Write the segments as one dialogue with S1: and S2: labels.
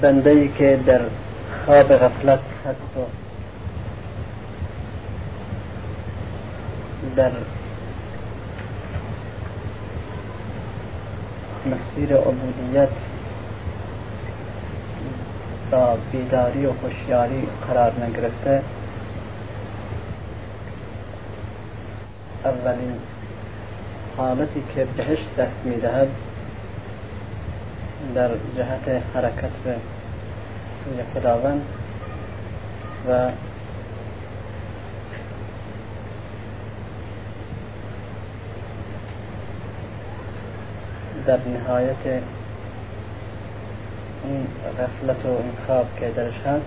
S1: بنده ای که در خواب غفلت هست و در مسیر عبودیت با بیداری و خوشیاری قرار نگرفته. اولین حالتی که بهش دست میدهد در جهت حرکت به سوی خداوند و در نهایت این غفلت و این خواب که درش هست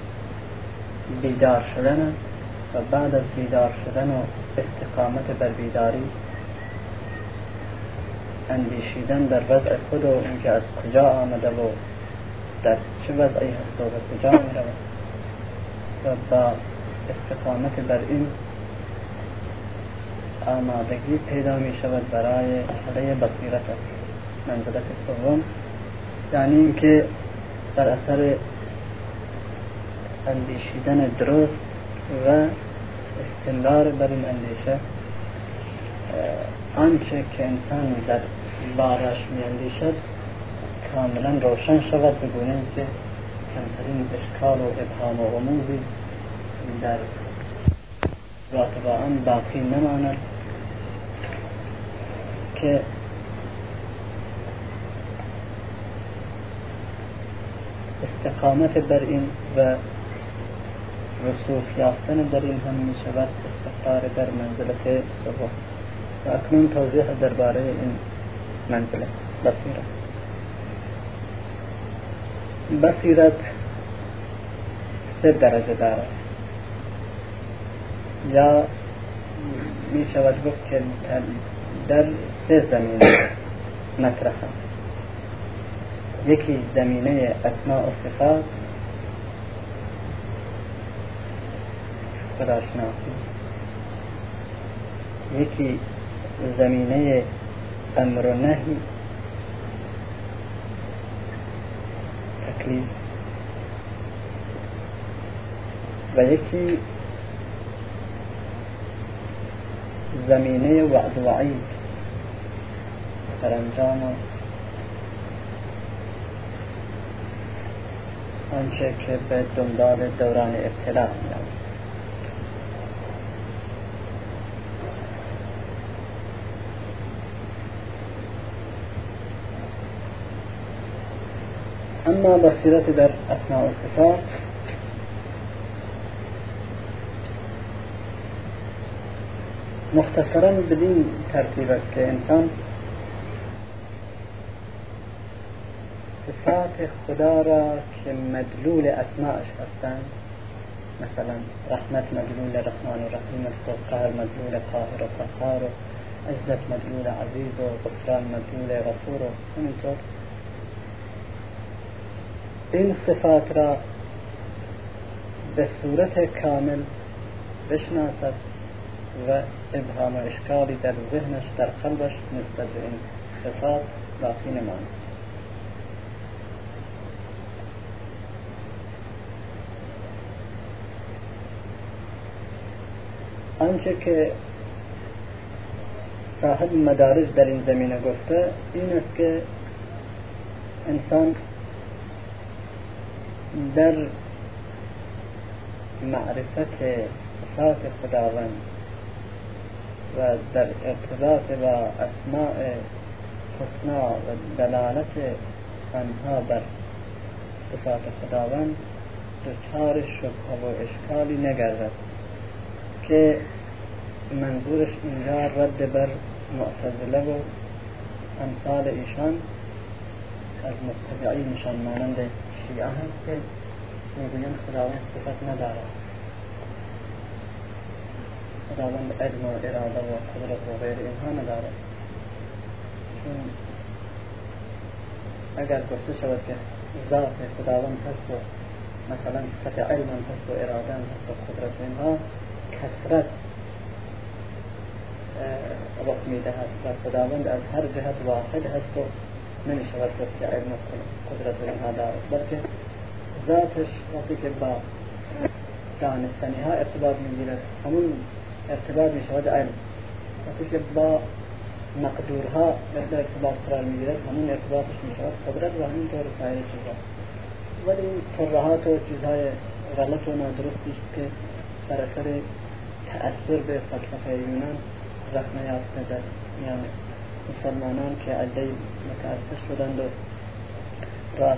S1: بیدار شدن و بعد از بیدار شدن و استقامت بر بیداری اندیشیدن در وضع خود و اینکه از کجا آمده و در چه وضعی هست و به کجا می و با استقامت بر این آمادگی پیدا می شود برای حله بصیرت. منزلت سوم یعنی اینکه در اثر اندیشیدن درست و استمرار بر این اندیشه آنچه که انسان در بارش می اندیشد کاملا روشن شود به گونه که کمترین اشکال و ابهام و رموزی در رابطه آن باقی نماند که استقامت بر این و رسوخ یافتن در این هم می شود استقرار در منزلت سوم و اکنون توضیح درباره این منزله. بصیرت بصیرت سه درجه دارد یا می شود گفت که در سه زمینه مطرح یکی زمینه اسماء و صفات. خداشناسی یکی زمینه أمر و نهی تکلیف و یکی زمینه وعد وعید. سرانجام آنچه که به دنبال دوران ابتلا میاد أما بصیرت در أسماء و صفات مختصرا بدین ترتیب است که انسان صفات خدا را که مدلول هستند مثلا رحمت مدلول رحمان و رحیم است و قهر مدلول قاهر و قهار و عزت مدلول عزیز و غفران مدلول غفور و همینطور. این صفات را به صورت کامل بشناسد و ابهام و اشکالی در ذهنش در قلبش نسبت به این صفات باقی نماند. آنچه که صاحب مدارج در این زمینه گفته این است که انسان در معرفت صفات خداوند و در ارتباط با اسماء حسنا و دلالت آنها بر صفات خداوند دچار شبه و اشکالی نگردد که منظورش اینجا رد بر معتزله و امثال ایشان از متبعینشان مانند شیعه هست که می‌گویند خداوند صفت ندارد. خداوند علم و اراده و قدرت و غیر اینها ندارد. چون اگر گفته شود که ذات خداوند هست و مثلا صفت علم هست و اراده هست و قدرت اینها کسرت رخ می‌دهد و خداوند از هر جهت واحد هست و نمی شود و قدرت اینها دارد بلکه ذاتش وقتی که با دانستنی ها ارتباط می‌گیرد همون ارتباط می شود علم. وقتی که با مقدورها در ارتباط قرار می‌گیرد همون ارتباطش می شود قدرت و همینطور سایر چیزها. ولی این ترهات و چیزهای غلط و نادرستی که بر اثر تأثیر به فلسفه یونان رخنه یافته در یعنی مسلمانان که عده متأثر شدند و راه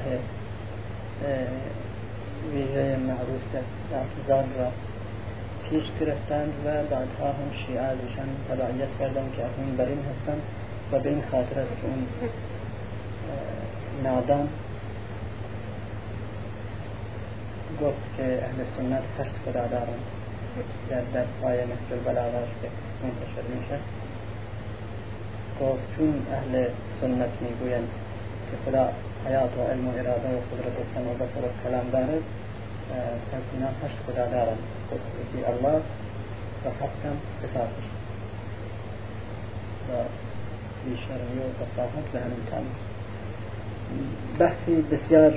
S1: ویژه معروف اعتزال را پیش گرفتند و بعدها هم شیعه ازشان تبعیت کردند که اکنون بر این هستند و به این خاطر است که اون نادان گفت که اهل سنت هشت خدا دارند در درس های مثل که منتشر میشه گفت چون أهل سنت میگویند که خدا حیات و علم و اراده و قدرت و و بصر و کلام دارد. پس اینا هشت خدا دارند. یکی الله و هفتم صفاتش و بیشرمی و فصاحت به همین تعمل بحثی بسیار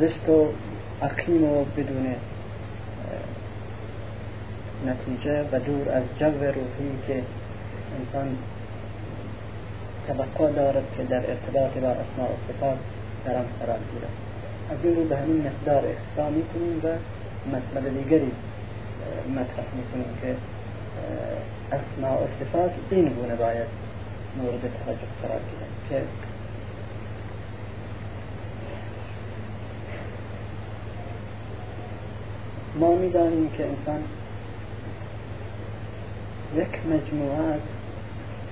S1: زشت و عقیم و بدون نتیجه و دور از جو روحی که انسان توقع دارد که در ارتباط با اسماء و صفات در آن قرار گیرد. از این رو به همین مقدار اکتفا میکنیم و مطلب دیگری مطرح میکنیم که اسماء و صفات این گونه باید مورد توجه قرار گیرد که ما میدانیم که انسان یک مجموعه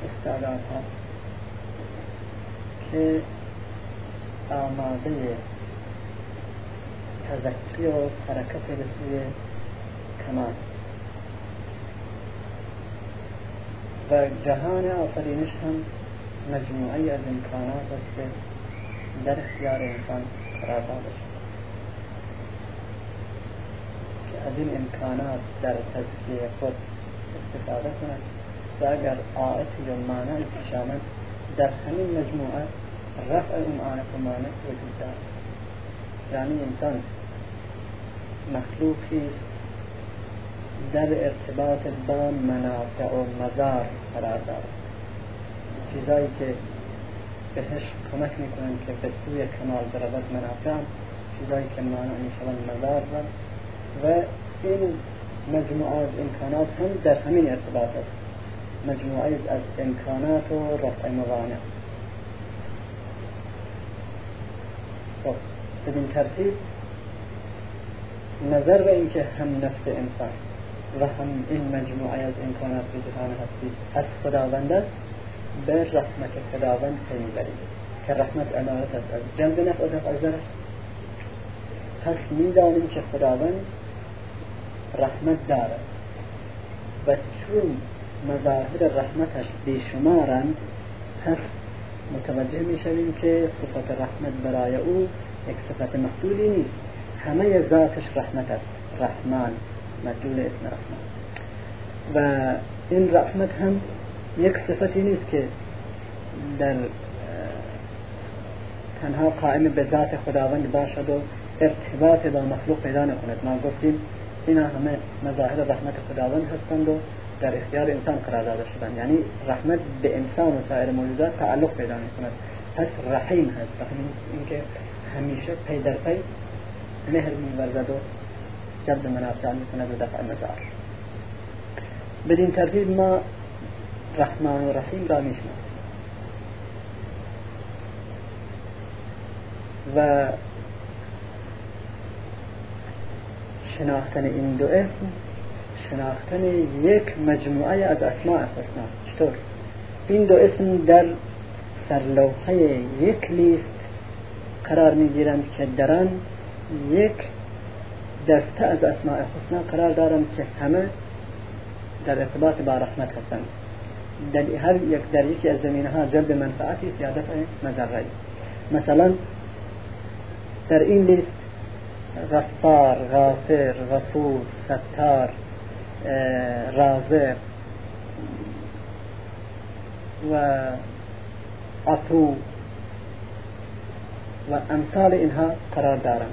S1: از استعدادها که آماده تذکری و حرکت به سوی کمال. و جهان آفرینش هم مجموعه از امکانات است که در اختیار انسان قرار داده شد که از این امکانات در تزکیه خود استفاده کند. و اگر آیت یا معنی پیش آمد در همین مجموعه رفع اون آیت و معنی وجود دارد. یعنی انسان مخلوقی است در ارتباط با منافع و مزار قرار دارد. چیزایی که بهش کمک می‌کنن که به سوی کمال برود منافع چیزایی که مانع می‌شوند مزار و این مجموعه از امکانات هم در همین ارتباط است. مجموعة از امکانات و رفع موانع. خب بدین ترتیب نظر به اینکه هم نفس انسان و هم این مجموعه از امکانات به جهان هستی از خداوند است به رحمت خداوند پی میبرید که رحمت عبارت است. از جلب نفع و دفع پس میدانیم که خداوند رحمت دارد. و چون مظاهر رحمتش بیشمارند پس متوجه می‌شویم که صفت رحمت برای او یک صفت محدودی نیست. همه ذاتش رحمت است. رحمان مدلول اسم رحمان. و این رحمت هم یک صفتی نیست که در تنها قائم به ذات خداوند باشد و ارتباط با مخلوق پیدا نکند. ما گفتیم اینا همه مظاهر رحمت خداوند هستند و در اختیار انسان قرار داده شدن. یعنی رحمت به انسان و سایر موجودات تعلق پیدا می کند پس رحیم هست. رحیم اینکه همیشه پی در پی مهر میورزد و جلب منافع می کند و دفع مزار بدین ترتیب ما رحمان و رحیم را می و شناختن این دو اسم شناختن یک مجموعه از اسماء حسنا چطور؟ این دو اسم در سرلوحه یک لیست قرار می گیرند که در یک دسته از اسماء حسنا قرار دارند که همه در ارتباط با رحمت هستند. در هر یک در یکی از زمینه ها جلب منفعتی یا دفع مثلا در این لیست غفار غافر غفور ستار رازق و عفو و امثال اینها قرار دارند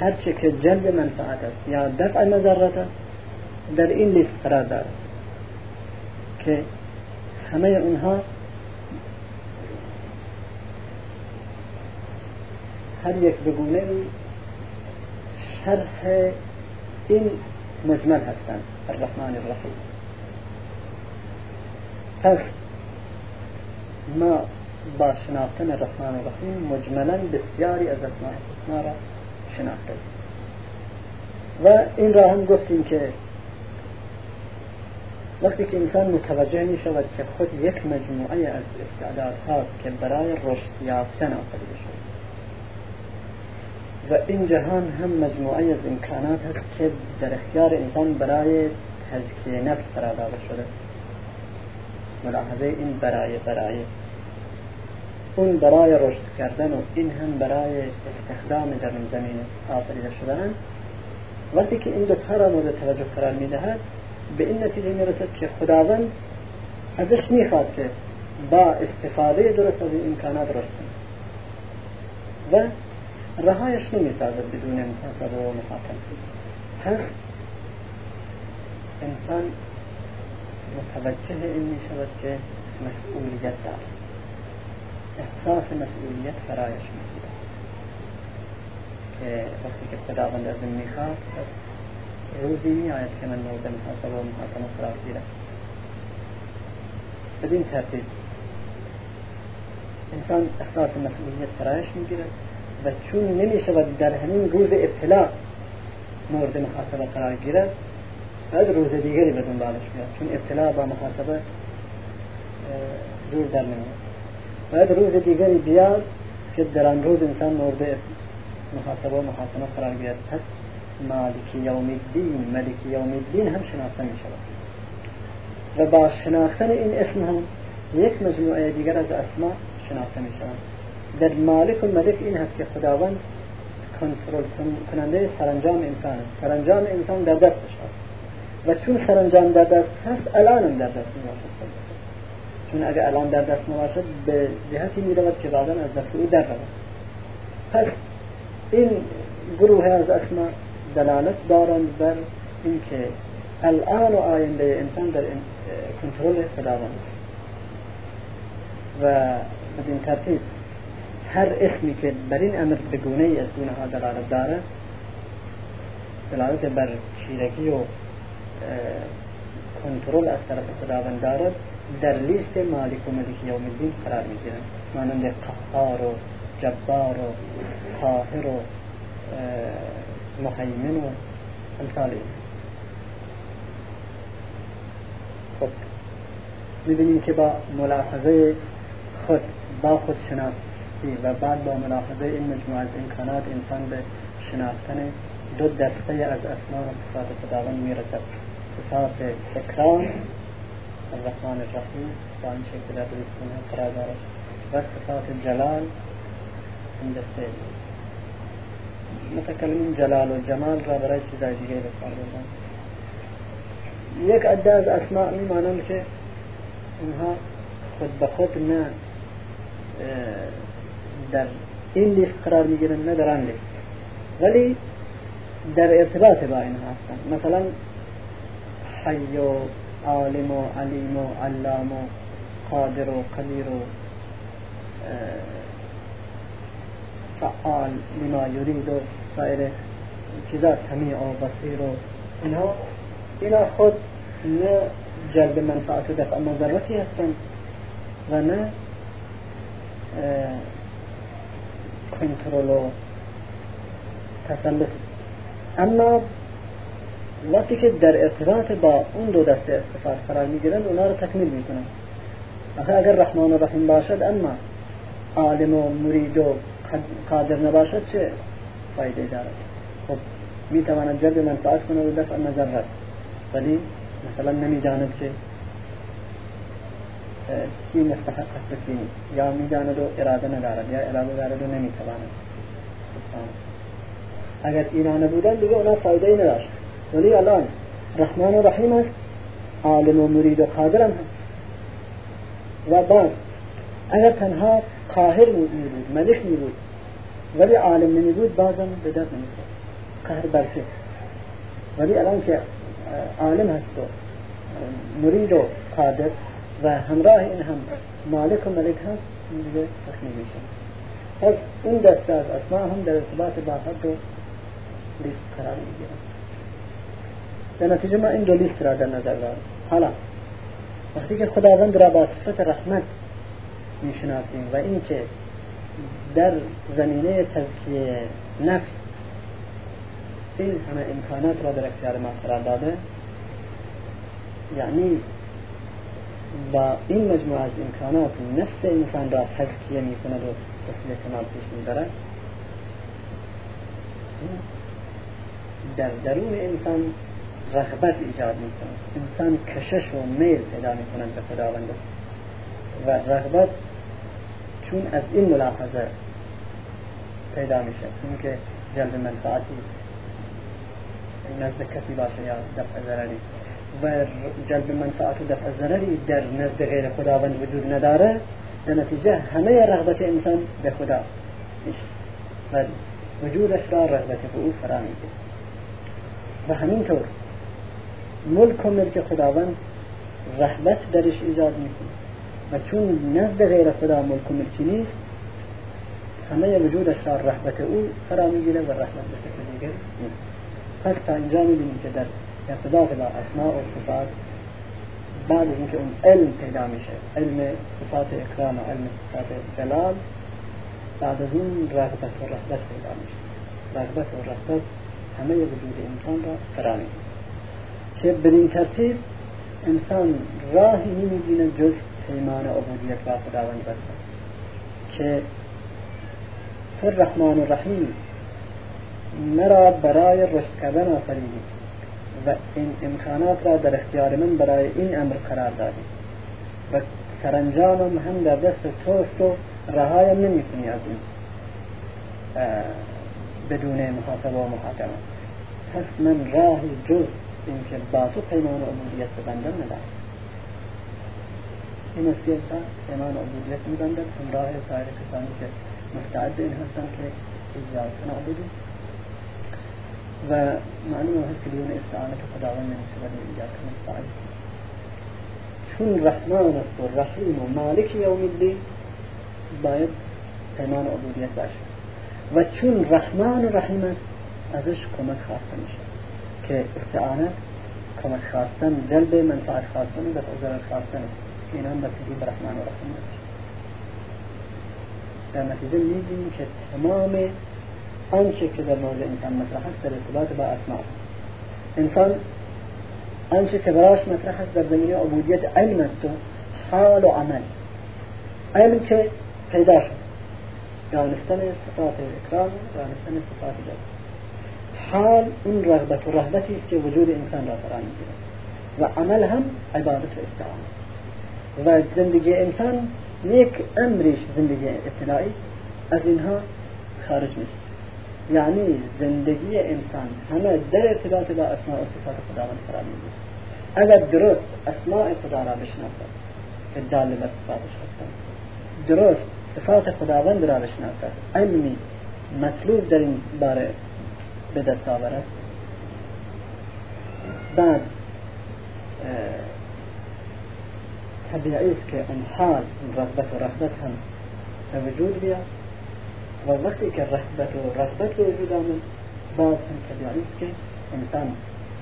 S1: هرچه که جلب منفعت است یا دفع مضرت است در این لیست قرار دارد که همه اونها هر یک بگونه شرح این مجمل هستند الرحمن الرحیم. پس ما با شناختن الرحمن الرحیم مجملا بسیاری از اسماء الحسنا را شناخته و این را هم گفتیم که وقتی که انسان متوجه می شود که خود یک مجموعه از استعداد هاست که برای رشد یافتن آفریده شد و این جهان هم مجموعه از امکانات هست که در اختیار انسان برای تزکیه نفس قرار داده شده. ملاحظه این برای برای. اون برای رشد کردن و این هم برای استخدام در این زمین آفریده شدن. وقتی که این دوتا را مورد توجه قرار می‌دهد به این نتیجه می‌رسد که خداوند ازش می‌خواد که با استفاده درست از این امکانات رشد و رهایش نمیسازد بدون محاسبه و محاکمه پس انسان متوجه این می شود که مسئولیت دارد. احساس مسئولیت فرایش میگیرد. که وقتی که خداوند از این میخواد روزی می آید که من مورد محاسبه و محاکمه قرار گیرم. بدین ترتیب انسان احساس مسئولیت فرایش میگیرد. و چون نمی شود در همین روز ابتلا مورد محاسبه قرار گیرد بعد روز دیگری به دنبالش میاد چون ابتلا با محاسبه دور در نمیاد بعد روز دیگری بیاد که در آن روز انسان مورد محاسبه و محاسبه قرار گیرد. پس مالک یوم الدین ملک یوم الدین هم شناخته می شود و با شناختن این اسم هم یک مجموعه دیگر از اسما شناخته می شود در مالک و ملک این هست که خداوند کنترل کننده سرانجام انسان است. سرانجام انسان در دستش هست. و چون سرانجام در دست هست الان هم در دست می باشد چون اگر الان در دست نباشد به جهتی می رود که بعدا از دست او در رود. پس این گروه از اسما دلالت دارند بر اینکه الان و آینده انسان در کنترل خداوند و بدین ترتیب هر اسمی که بر این امر به گونه ای از گونه ها دلالت داره دلالت بر چیرگی و کنترل از طرف خداوند دارد در لیست مالک و ملک یوم الدین قرار می‌گیرن مانند قهار و جبار و قاهر و مهیمن و امثال خب می‌بینیم که با ملاحظه خود با خود شناسی و بعد با ملاحظه این مجموعه از امکانات انسان به شناختن دو دسته از اسماء و صفات خداوند می‌رسد. صفات اکرام الرحمن الرحیم با این شکل در قرار دارد. و صفات جلال این دسته. متکلمین جلال و جمال را برای چیزای دیگه بکار بردن یک عده از اسماء میمانند که اونها خود به خود نه در این لیست قرار می‌گیرن نه در آن لیست. ولی در ارتباط با اینها هستن. مثلا حی و عالم و علیم و علام و قادر و قدیر و فعال لما یرید و سایر چیزا سمیع و بصیر و اینها. اینا خود نه جلب منفعت و دفع مضرتی هستند و نه کنترل و تسلط. اما وقتی که در ارتباط با اون دو دسته استفاده قرار می‌گیرن اونا رو تکمیل می‌کنن. آخه اگر رحمان و رحیم باشد اما عالم و مرید و قادر نباشد چه فایده دارد؟ خب می‌تواند جلب منفعت کنه و دفع مضرت ولی مثلا نمی‌داند که کی مستحق است یا می‌داند و اراده ندارد یا اراده دارد و نمی‌تواند. اگر اینا نبودن دیگه اونا فایده ای نداشت. ولی الان رحمان و رحیم است عالم و مرید و قادر هست. و بعد اگر تنها قاهر می بود ملک می بود ولی عالم نمی بود بازم به درد نمی قهر برشه ولی الان که عالم هست و مرید و قادر و همراه این هم مالک و ملک این دیگه تخمین میشه پس این دسته از اسما هم در ارتباط با حد لیست قرار می‌گیرن. در نتیجه ما این دو لیست را در نظر دارم حالا وقتی که خداوند را با صفت رحمت می‌شناسیم و اینکه در زمینه تزکیه نفس این همه امکانات را در اختیار ما قرار داده یعنی با این مجموعه از امکانات نفس انسان را تزکیه می کند و رسول کمال پیش می برد در درون انسان رغبت ایجاد می کند انسان کشش و میل پیدا می کند به خداوند. و رغبت چون از این ملاحظه پیدا میشه. چون که جلب منفعتی نزد کسی باشه یا دفع ضرری. و جلب منفعت و دفع ضرری در نزد غیر خداوند وجود نداره در نتیجه همه رغبت انسان به خدا و وجودش را رغبت به او فرا میده و همینطور ملک و ملک خداوند رحبت درش ایجاد می‌کنه و چون نزد غیر خدا ملک و ملکی نیست همه وجودش را رحبت او فرا و رحمت به دیگر نیست پس تا اینجا می‌بینیم که در ارتباط با اسماء و صفات. بعد اینکه اون علم پیدا میشه علم صفات اکرام و علم صفات جلال بعد از اون رغبت و رحبت پیدا میشه. رغبت و رحبت همه وجود انسان را فرا که بدین ترتیب انسان راهی نمیبینه جز پیمان عبودیت با خداوند بسته که تو رحمان و رحیم مرا برای رشد کردن آفریدی و این امکانات را در اختیار من برای این امر قرار دادی و سرانجامم هم در دست توست و رهایم نمی کنی از این بدون محاسبه و محاکمه. پس من راهی جز اینکه با تو پیمان و عبودیت ببندم ندارم. این است که انسان پیمان و عبودیت میبندد. همراه سایر کسانی که مستعد این هستن که ایجاد نعبدی و معلوم هست که بدون استعانت خداوند نمیشه ولی ایجاد مستعد چون رحمان است و رحیم و مالک یوم الدین باید پیمان عبودیت باشه و چون رحمان و رحیم است ازش کمک خواسته میشه. که استعانت کمک خواستن جلب منفعت خواستن و دفع ضرر خواستن. اینا هم بستگی به رحمان و رحیم داشت در نتیجه میبینیم که تمام آنچه که در مورد انسان مطرح است در ارتباط با أسماء. إنسان آنچه که براش مطرح است در زمینه عبودیت علم است و حال و عمل. علم که پیدا شد. دانستن صفات اکرام دانستن صفات جلب حال این رغبت و رهبتی است که وجود انسان را فرا میگیرد و عمل هم عبادت و استعانه و زندگی انسان یک امریش زندگی ابتدایی از اینها خارج نیست. یعنی زندگی انسان. همه در ارتباط با اسماء و صفات خداوند قرار میگیرد. اگر درست اسماء خدا را بشناسد که دال بر صفاتش هستند درست صفات خداوند را بشناسد. علمی مطلوب در این باره به دست آورد. بعد طبیعی است که اون حال رغبت و رغبت هم به وجود بیاد. و وقتی که رغبت و رغبت به وجود آمد باز هم طبیعی است که انسان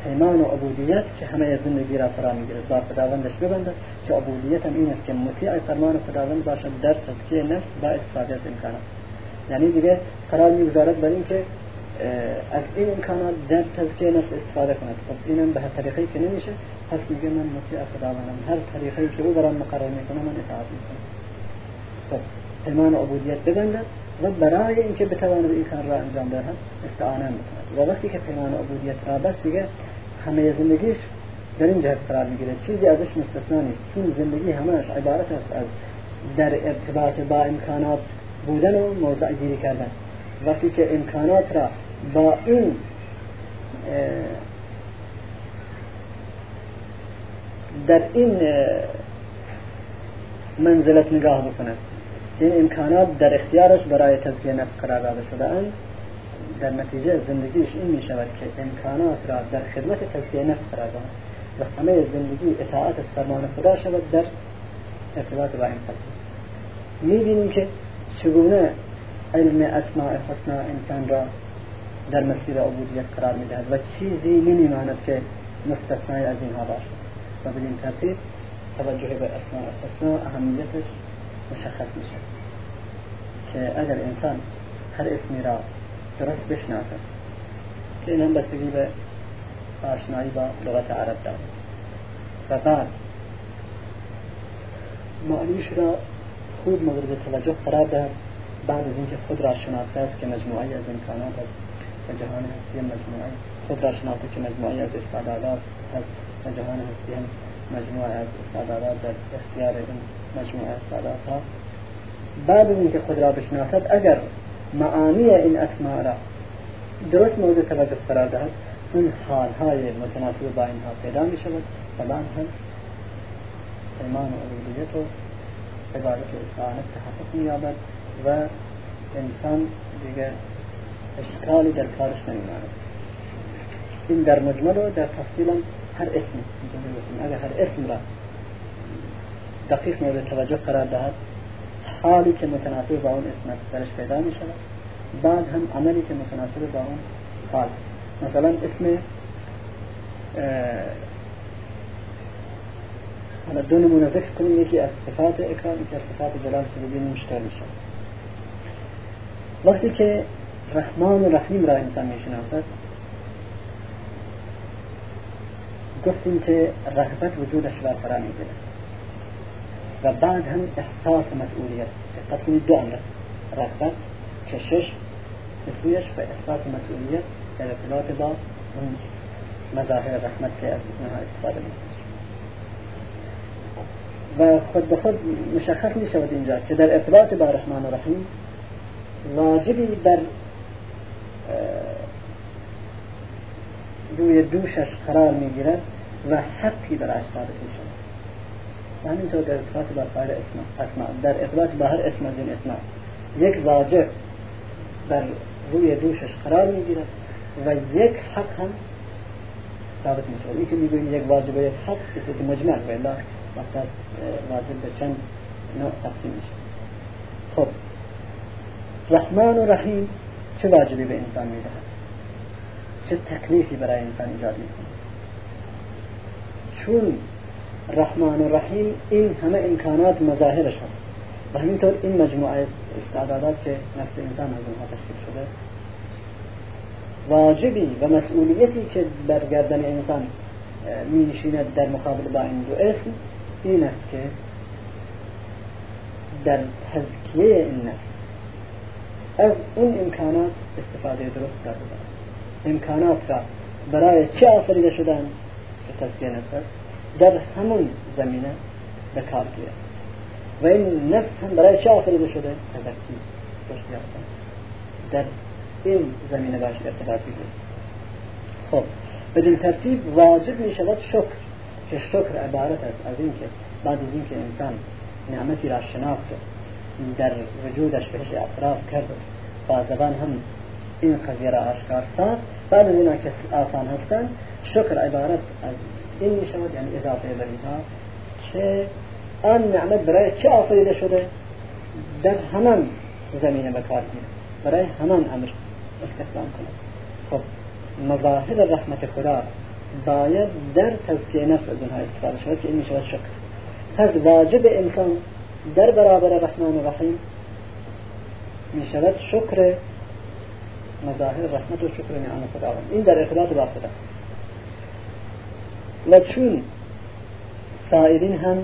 S1: پیمان و عبودیت که همه زندگی را فرا می‌گیرد با خداوندش ببندد. که عبودیت هم این است که مطیع فرمان خداوند باشد در تزکیه نفس با استفاده از امکانات. یعنی دیگه قرار می‌گذارد بر اینکه از این امکانات در تزکیه نفس استفاده کند. خب اینم به هر طریقی که نمیشه پس میگه من مطیع خداوندم. هر طریقی که او برام مقرر می‌کنه من اطاعت می‌کنم. خب پیمان عبودیت ببندد. و برای اینکه بتواند این کار را انجام دهد استعانه می‌کند. و وقتی که پیمان عبودیت را بس دیگه همه زندگیش در این جهت قرار می‌گیره چیزی ازش مستثنا نیست. چون زندگی همش عبارت است از در ارتباط با امکانات بودن و موضع گیری کردن. وقتی که امکانات را با این در این منزلت نگاه بکند. این امکانات در اختیارش برای تزکیه نفس قرار داده شده اند. در نتیجه زندگیش این می شود که امکانات را در خدمت تزکیه نفس قرار داد و همه زندگی اطاعت از فرمان خدا شود در ارتباط با این قضیه می بینیم که چگونه علم اسماء حسنا انسان را در مسیر عبودیت قرار می دهد و چیزی نمی ماند که مستثنای از اینها باشد. و بدین ترتیب توجه به اسماء حسنا اهمیتش مشخص میشه که اگر انسان هر اسمی را درست بشناسد که این هم بستگی به آشنایی با لغت عرب دارد. و بعد معنیش را خوب مورد توجه قرار دهد بعد از اینکه خود را شناخته است که مجموعی از امکانات است و جهان هستی مجموعی خود را شناخته که مجموعی از استعدادات هست و جهان هستی هم از استعدادات در اختیار این مجموعه استعدادات ها بعد از اینکه خود را بشناسد اگر معانی این اسماء را درست مورد توجه قرار دهد اون حالهای متناسب با اینها پیدا می شود و بعد هم ایمان و عبودیت و عبادت و استعانت تحقق می یابد و انسان دیگه اشکالی در کارش نمیماند این در مجمل و در تفصیل هر اسم اگر هر اسم را دقیق مورد توجه قرار دهد حالی که متناسب با اون اسم درش پیدا می شود بعد هم عملی که متناسب با اون حال. مثلا اسم حالا دو نمونه ذکر کنیم. یکی از صفات اکرام یکی از صفات جلال که ببینیم چطور میشه. وقتی که رحمان و رحیم را انسان می‌شناسد گفتیم که رغبت وجودش را فرا می‌گیره و بعد هم احساس مسئولیت دقت کنید دو أمر رغبت کشش سویش و احساس مسئولیت در ارتباط با اون مظاهر رحمت که از اینها استفاده میکنه و خود به خود مشخص می شود اینجا که در ارتباط با رحمان و رحیم واجبی در روی دوشش قرار می گیرد و حقی برایش ثابت می همینطور در ارتباط با سایر اسماء در ارتباط با هر اسم از این اسماء یک واجب در روی دوشش قرار می گیرد و یک حق هم ثابت می شود این که می‌گوییم یک واجب یک حق به صورت مجمل و وقت واجب به چند نوع تقسیم میشه. خب. رحمان و رحیم چه واجبی به انسان می‌دهد؟ چه تکلیفی برای انسان ایجاد می‌کنه؟ چون رحمان و رحیم این همه امکانات مظاهرش هست. و همینطور این مجموعه استعدادات که نفس انسان از اونها تشکیل شده. واجبی و مسئولیتی که بر گردن انسان می نشیند در مقابل با این دو اسم این است که در تزکیه این نفس از اون امکانات استفاده درست کرده امکانات را برای چه آفریده شدن که تزکیه نفس در همون زمینه به کار گیرد و این نفس هم برای چه آفریده شده؟ تزکی درست یافتن. در این زمینه باش ارتباط بگیرد خب بدین ترتیب واجب می شود شکر که شکر عبارت است از اینکه بعد از اینکه انسان نعمتی را شناخت در وجودش بهش اعتراف کرد با زبان هم این قضیه را آشکار ساخت بعد از اینا که آسان هستند شکر عبارت از این می شود یعنی اضافه بر اینها که آن نعمت برای چه آفریده شده؟ در همان زمینه بکار برای همان امر استخدام کنه خب مظاهر رحمت خدا باید در تزکیه نفس از اونها استفاده شود که این می شود شکر. پس واجب انسان در برابر رحمان و رحیم می شود شکر مظاهر رحمت و شکر نعم خداوند. این در ارتباط با خدا. و چون سائرین هم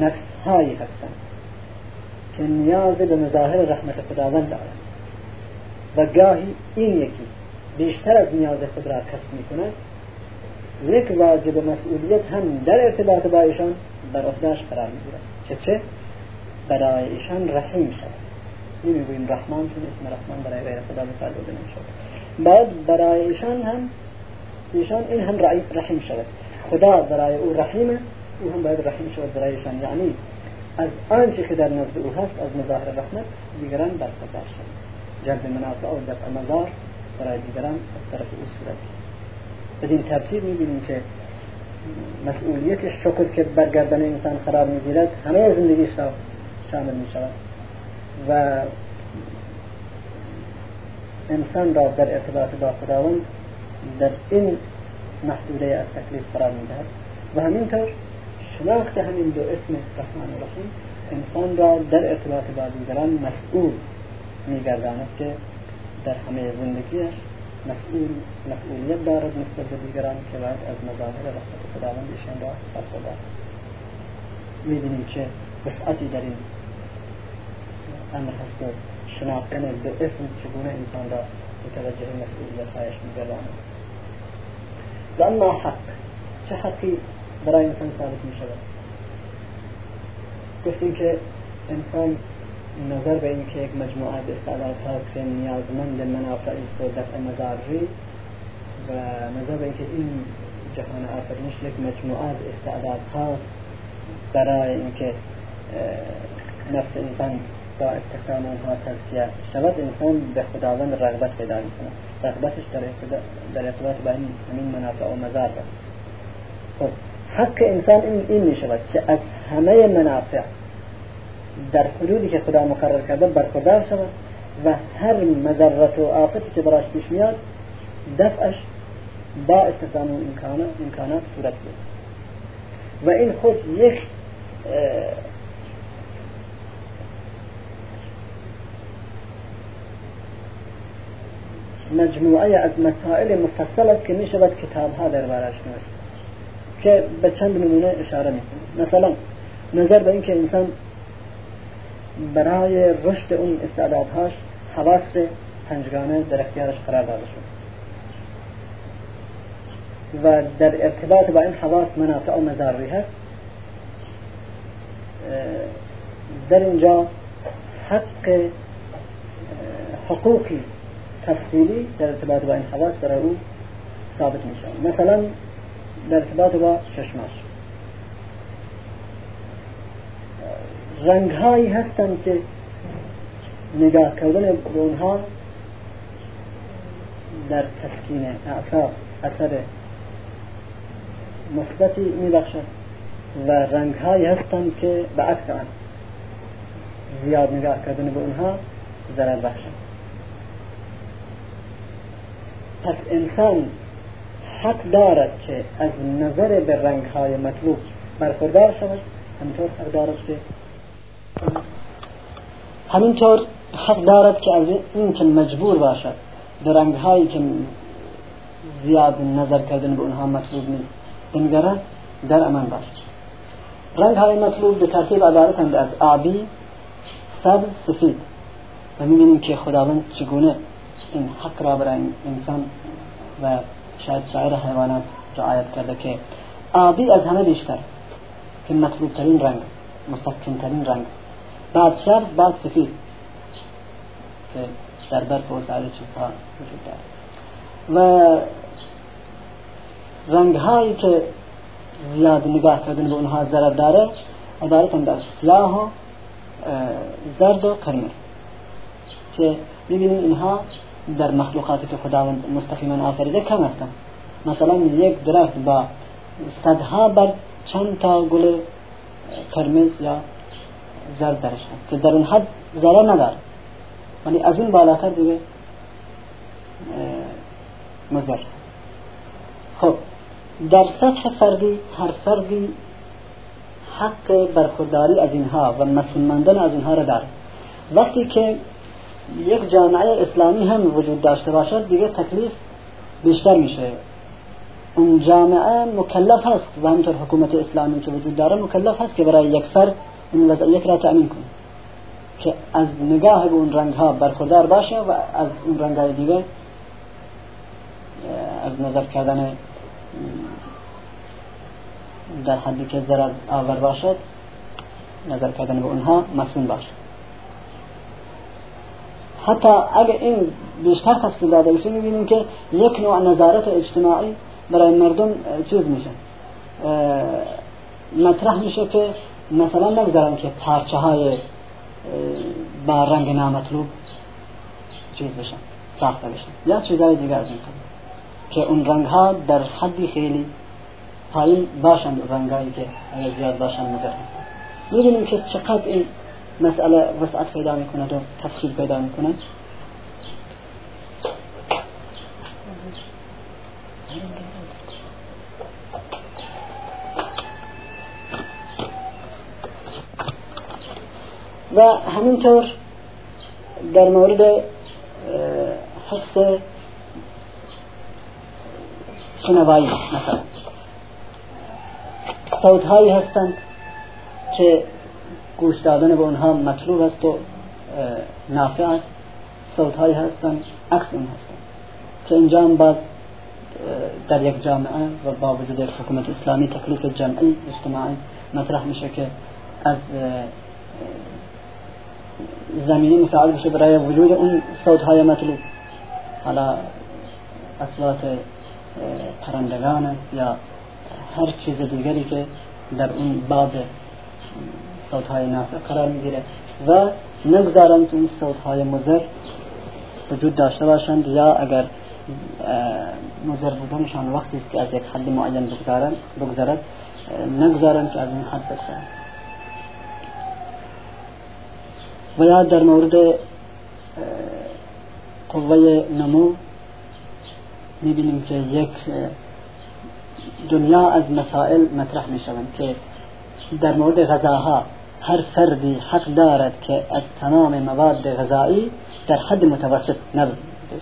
S1: نفس هایی هستند که نیاز به مظاهر رحمت خداوند دارند. و گاهی این یکی بیشتر از نیاز خود را کسب می کند یک واجب مسئولیت هم در ارتباط با ایشان بر عهدهش قرار می‌گیرد چه چه؟ برای ایشان رحیم شد نمی‌گوییم رحمان چون اسم رحمان برای غیر خدا بپردازه نمی‌شد بعد برای ایشان هم ایشان این هم رحیم شود. خدا برای أو رحیمه أو هم باید رحیم شود برای ایشان یعنی از آنچه که در نزد أو هست از مظاهر رحمت دیگران برخوردار شد جلب منافع و دفع مزار برای دیگران از طرف أو صورت بدین ترتیب میبینیم که مسئولیت شکر که برگردن انسان خراب میگیرد همه زندگی شامل می شود و انسان را در ارتباط با خداوند در این محدوده از تکلیف قرار می‌دهد. و همینطور شناخت همین دو اسم رحمان و رحیم انسان را در ارتباط با دیگران مسئول میگرداند که در همه زندگیش مسئول مسئولیت دارد نسبت به دیگران که باید از مظاهر رحمت خداوند ایشان را برخوردار می‌بینیم که وسعتی در این امر هست شناختن به اسم چگونه انسان را متوجه مسئولیت هایش میگرداند. اما حق. چه حقی برای انسان ثابت می شود گفتیم که انسان نظر به اینکه یک مجموعه استعداد هست که نیازمند منافع است و دفع مضاری و نظر به اینکه این جهان آفرینش یک مجموعه استعداد هست برای اینکه نفس انسان با استخدام آنها تزکیه شود انسان به خداوند رغبت پیدا میکنه رغبتش در ارتباط با این منافع و مزار خب حق انسان این, این می شود که از همه منافع در حدودی که خدا مقرر کرده برخوردار شود و هر مذرت و آفتی که براش پیش میاد دفعش با استخدام امکانات, صورت بید و این خود یک مجموعه از مسائل مفصل است که می شود کتاب ها در بارش نوشت. که به چند نمونه اشاره می‌کنه. مثلا نظر به اینکه انسان برای رشد اون استعدادهاش حواس پنجگانه در اختیارش قرار داده شد. و در ارتباط با این حواس منافع و مضاری هست. در اینجا حق حقوقی تفصیلی در ارتباط با این حواس برای او ثابت میشه مثلا در ارتباط با چشماش رنگ هایی هستند که نگاه کردن به اونها در تسکین اعصاب اثر مثبتی میبخشد و رنگ هایی هستند که به عکس زیاد نگاه کردن به اونها ضرر بخشد. پس انسان حق دارد که از نظر به رنگ های مطلوب برخوردار شود همینطور حق دارد که همینطور حق دارد که از این که مجبور باشد به رنگ هایی که زیاد نظر کردن به اونها مطلوب نیست بنگره در امان باشد. رنگ های مطلوب به ترتیب عبارتند از آبی سبز سفید. و می‌بینیم که خداوند چگونه این حق را برای انسان و شاید سایر حیوانات رعایت کرده که آبی از همه بیشتر. که مطلوب ترین رنگ مستقیم ترین رنگ. بعد سبز بعد سفید. که در برف و سایر چیزها وجود داره و رنگ هایی که زیاد نگاه کردن به اونها ضرر داره عبارت در سیاه و زرد و کرمه که ببینیم اینها در مخلوقاتی که خداوند مستقیما آفریده کم هستند مثلا یک درخت با صدها بر چند تا گل قرمز یا زرد درش هست که در اون حد ضرر نداره ولی از این بالاتر دیگه مزر خب در سطح فردی هر فردی حق برخورداری از اینها و مسئول مندن از اینها را داره وقتی که یک جامعه اسلامی هم وجود داشته باشد دیگه تکلیف بیشتر میشه. اون جامعه مکلف هست و همینطور حکومت اسلامی که وجود داره مکلف هست که برای یک فرد این وضعیت را تأمین کنه. که از نگاه به اون رنگ ها برخوردار باشه و از اون رنگ های دیگه از نظر کردن در حدی که ضرر آور باشد نظر کردن به اونها مسئول باشه. حتی اگر این بیشتر تفصیل داده بشه می‌بینیم که یک نوع نظارت اجتماعی برای مردم چیز میشه. مطرح میشه که مثلا نگذارم که پارچه های با رنگ نامطلوب چیز بشن ساخته بشن. یا چیزهای دیگر از این که اون رنگ ها در حدی خیلی پایین باشن رنگایی که اگر زیاد باشن مزر می‌دونیم که چقدر این مسئله وسعت پیدا می‌کنه و تفصیل پیدا می‌کنه. و همینطور در مورد حس شنوایی مثلا. صوت هایی هستند که گوش دادن به اونها مطلوب است و نافع است. صوت هایی هستند عکس اون هستند. که اینجا هم باز در یک جامعه و با وجود حکومت اسلامی تکلیف جمعی اجتماعی مطرح میشه که از زمینه مساعد بشه برای وجود اون صوت های مطلوب. حالا اصوات پرندگان است یا هر چیز دیگری که در اون باب صوت های نافع قرار می‌گیره. و نگذارند اون صوت های مزر وجود داشته باشند یا اگر مزر بودنشان وقتی که از یک حد معین بگذارند بگذارد نگذارند که از این حد بسرند و یا در مورد قوه نمو می‌بینیم که یک دنیا از مسائل مطرح می شوند که در مورد غذاها هر فردی حق دارد که از تمام مواد غذایی در حد متوسط نه به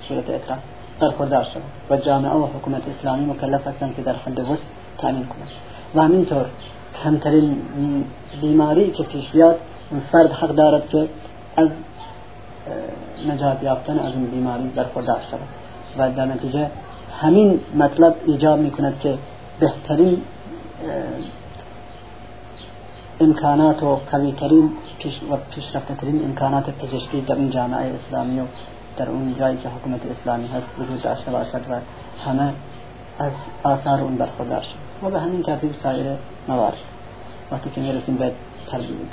S1: صورت اطراف برخوردار شود. و جامعه و حکومت اسلامی مکلف هستند که در حد وسط تامین کنند. و همینطور کمترین بیماری که پیش بیاد اون فرد حق دارد که از نجات یافتن از این بیماری برخوردار شود. و در نتیجه همین مطلب ایجاب می کند که بهترین امکانات و قوی ترین و پیشرفته ترین امکانات پزشکی در این جامعه اسلامی و در اون جایی که حکومت اسلامی هست وجود داشته باشد و همه از آثار اون برخوردار شد. و به همین ترتیب سایر موارد وقتی که می‌رسیم به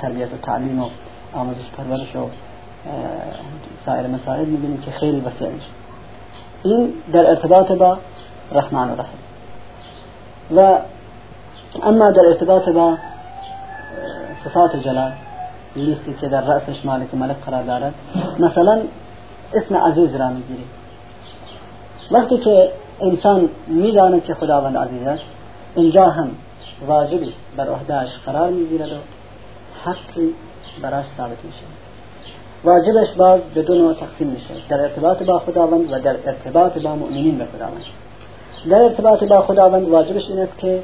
S1: تربیت و تعلیم و آموزش پرورش و سایر مسائل می‌بینیم که خیلی وسیع این در ارتباط با رحمان و رحیم و اما در ارتباط با صفات جلال لیستی که در رأسش مالک ملک قرار دارد. مثلا اسم عزیز را می‌گیریم. وقتی که انسان می‌داند که خداوند عزیز است اینجا هم واجبی بر عهدهش قرار می‌گیرد و حقی براش ثابت میشه واجبش باز به دو نوع تقسیم میشه در ارتباط با خداوند و در ارتباط با مؤمنین به خداوند. در ارتباط با خداوند واجبش این است که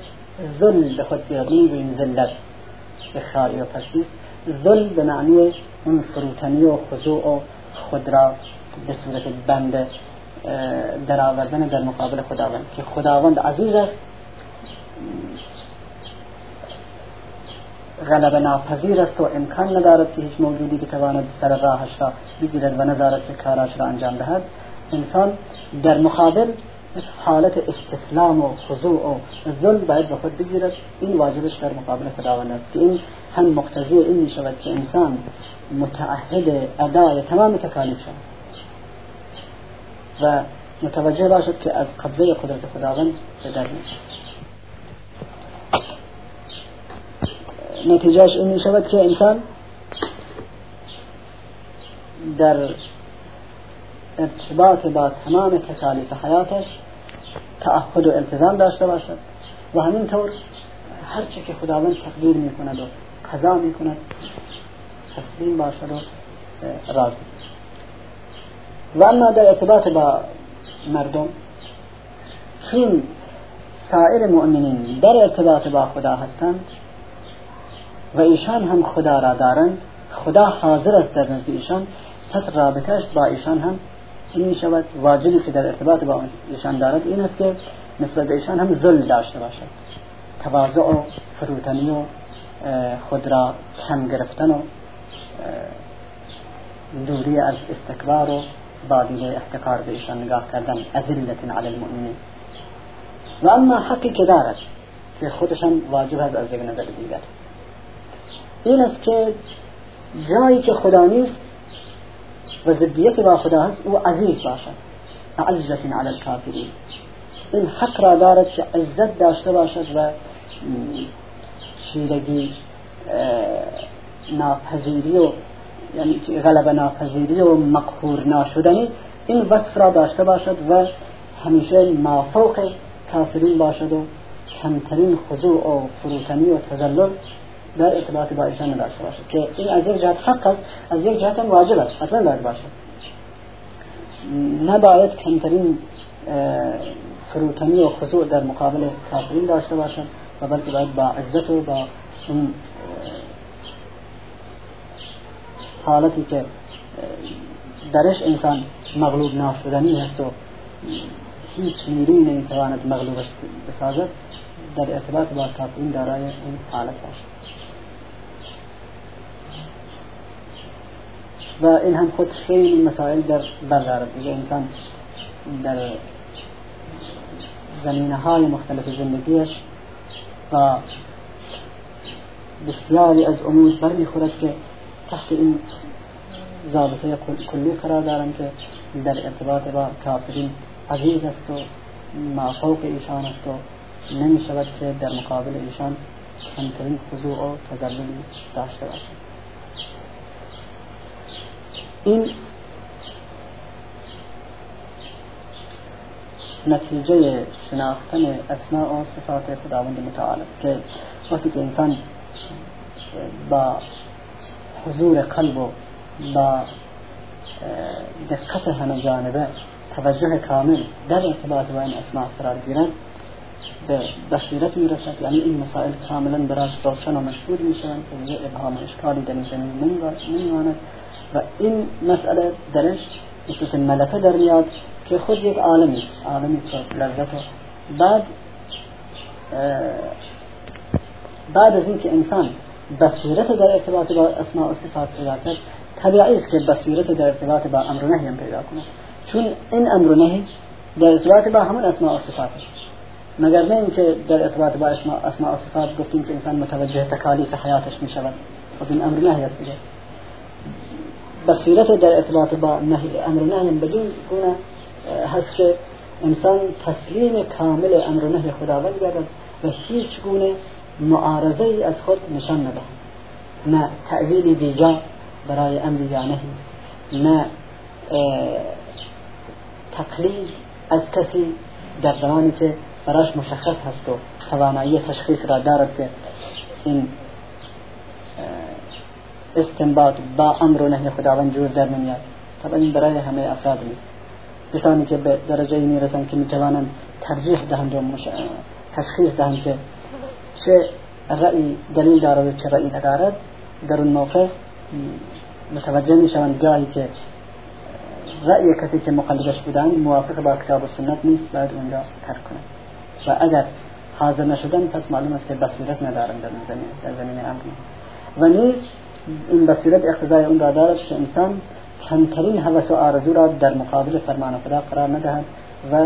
S1: ذل به خود بیاد این ذلت. خاری و پستی ذل به معنی اون فروتنی و خضوع و خود را به صورت بند در آوردن در مقابل خداوند که خداوند عزیز است. غلب ناپذیر است و امکان ندارد که هیچ موجودی بتواند سر راهش را بگیرد و نظارت کاراش را انجام دهد. انسان در مقابل حالت استسلام و خضوع و ذل باید به خود بگیرد. این واجبش در مقابل خداوند است که این هم مقتضی این می شود که انسان متعهد ادای تمام تکالیف شود. و متوجه باشد که از قبضه قدرت خداوند به در نتیجهش این می شود که انسان در ارتباط با تمام تکالیف حیاتش تعهد و التزام داشته باشد. و همینطور هر چه که خداوند تقدیر می کند و قضا می کند تسلیم باشد و راضی. و اما در ارتباط با مردم چون سایر مؤمنین در ارتباط با خدا هستند و ایشان هم خدا را دارند خدا حاضر است در نزد ایشان پس رابطهش با ایشان هم این می شود واجبی که در ارتباط با ایشان دارد این است که نسبت به ایشان هم ذل داشته باشد. تواضع و فروتنی و خود را کم گرفتن و دوری از استکبار و بادی احتقار به ایشان نگاه کردن اذلت علی المؤمنین. و اما حقی که دارد که خودشان واجب هست از یک نظر دیگر. این است که جایی که خدا نیست و ضدیت با خدا هست أو عزیز باشد عزت علی الکافرین این حق را دارد که عزت داشته باشد و چیرگی ناپذیری و یعنی غلب ناپذیری و مقهور ناشدنی این وصف را داشته باشد و همیشه مافوق کافرین باشد و کمترین خضوع و فروتنی و تزلل در ارتباط با ایشان نداشته که این از یک جهت حق است از یک جهت واجب است اصلا باید باشد نباید کمترین فروتنی و خضوع در مقابل کافرین داشته باشد و بلکه باید با عزت و با اون حالتی که درش انسان مغلوب ناشدنی هست و هیچ نیروی نمی‌تواند مغلوبش بسازد در ارتباط با کافرین دارای این حالت باشد و این هم خود خیلی مسائل در بردارد دیگه انسان در زمینه های مختلف زندگیش و بسیاری از امور برمیخورد که تحت این ضابطه کلی قرار دارم که در ارتباط با کافرین عزیز است و معفوق ایشان است و نمی شود که در مقابل ایشان کمترین خضوع و تذللی داشته باشد. این نتیجه شناختن اسماء و صفات خداوند متعال که وقتی که انسان با حضور قلب و با دقت همه جانبه توجه کامل در ارتباط با این اسماء قرار گیرن به بصیرت می‌رسد. یعنی این مسائل کاملا براش روشن و مشهود می‌شوند که ابهام اشکالی در این زمین نمیماند. و این مسئله درش مثل ملکه در میاد که خود یک عالمی عالمی که لذت بعد بعد از اینکه انسان بصیرت در ارتباط با اسماء و صفات پیدا کرد طبیعی است که بصیرت در ارتباط با امر نهی هم پیدا کنه چون این امر نهی در ارتباط با همون اسماء و صفات مگر نه اینکه در ارتباط با اسماء و صفات گفتیم که انسان متوجه تکالیف حیاتش می شود و این أمر نهی است دیگه. بصیرت در ارتباط با نهی أمر نهی بدون گونه هست که انسان تسلیم کامل أمر نهی خداوند گردد و هیچ گونه معارضه ای از خود نشان ندهد. نه تعویل بیجا برای أمر یا نهی نه تقلید از کسی در زمانی که براش مشخص هست و توانایی تشخیص را دارد که این استنباط با امر و نهی خداوند جور در نمیاد. طبعا این برای همه افراد نیست. کسانی که به درجه می‌رسن که می‌توانند ترجیح دهند و مش... تشخیص دهند که چه رأی دلیل دارد و چه رأی ندارد در اون موقع متوجه می‌شوند جایی که رأی کسی که مقلدش بودن موافق با کتاب و سنت نیست باید اونجا ترک کنند. و اگر حاضر نشدن پس معلوم است که بصیرت ندارند در زمین در زمین امر. و نیز این بصیرت اقتضای اون را دارد که انسان کمترین هوس و آرزو را در مقابل فرمان خدا قرار ندهد و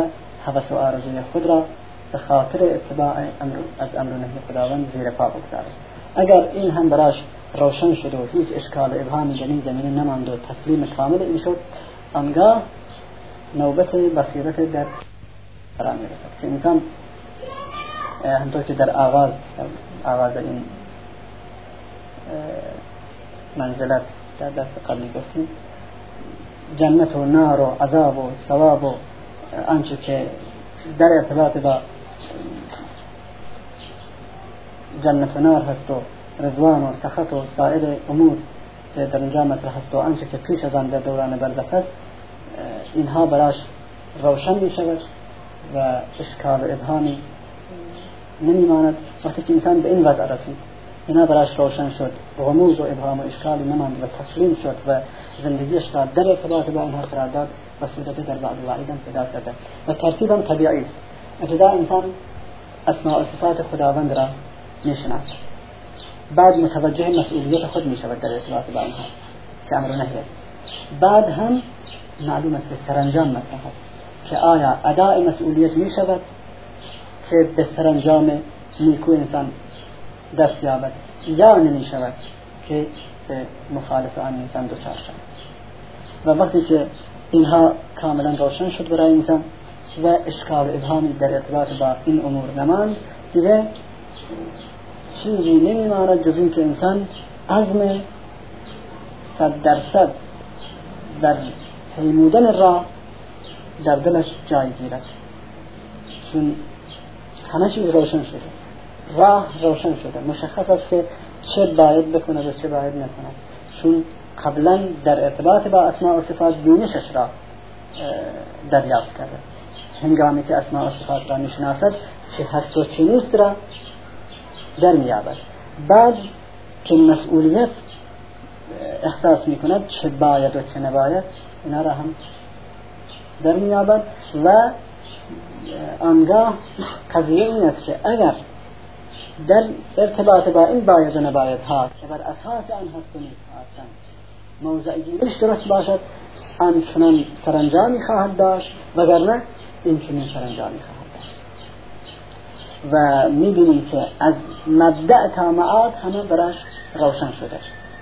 S1: هوس و آرزوی خود را به خاطر اتباع امر از امر نهی خداوند زیر پا بگذارد. اگر این هم براش روشن شد و هیچ اشکال و در این زمینه نماند و تسلیم کامل این شد آنگاه نوبت بصیرت در قرار می‌رسد. که انسان همطور که در آغاز آغاز این منزلت در دست قبلی گفتیم جنت و نار و عذاب و ثواب و آنچه که در ارتباط با جنت و نار هست و رضوان و سخط و سایر امور که در اینجا مطرح هست و آنچه که پیش از آن در دوران برزخ است اینها براش روشن می شود و اشکال و ابهامی نمیماند. وقتی که انسان به این وضع رسید اینا براش روشن شد. غموز و ابهام و اشکالی نماند و تسلیم شد و زندگیش را در ارتباط با اینها قرار داد و صورت در بعض واحدم پیدا کرده. و ترتیبم طبیعی است. ابتدا انسان اسماء و صفات خداوند را می‌شناسد. بعد متوجه مسئولیت خود می شود در ارتباط با اینها که امر نهی بعد هم معلوم است که سرانجام مطرح که آیا اداء مسئولیت می شود که به سرانجام نیکو انسان دست یابد. یا نمی شود که به مخالف آن انسان دوچار شد و وقتی که اینها کاملا روشن شد برای انسان و اشکال ابهامی در ارتباط با این امور نماند دیگه چیزی نمیماند جز که انسان عزم صد درصد در پیمودن را در دلش جای گیرد. چون همه چیز روشن شده. راه روشن شده. مشخص است که چه باید بکنه و چه باید نکنه. چون قبلا در ارتباط با اسماء و صفات بینشش را دریافت کرده. هنگامی که اسماء و صفات را می‌شناسد چه هست و چه نیست را در میابد بعد که مسئولیت احساس می‌کند چه باید و چه نباید اینا را هم در میابد و آنگاه قضیه این است که اگر در ارتباط با این باید و نباید ها که بر اساس آن هست و هستند موضع گیریش درست باشد آنچنان سرانجامی خواهد داشت وگرنه این چنین سرانجامی خواهد داشت. و می‌بینیم که از مبدع تا معاد همه براش روشن شده.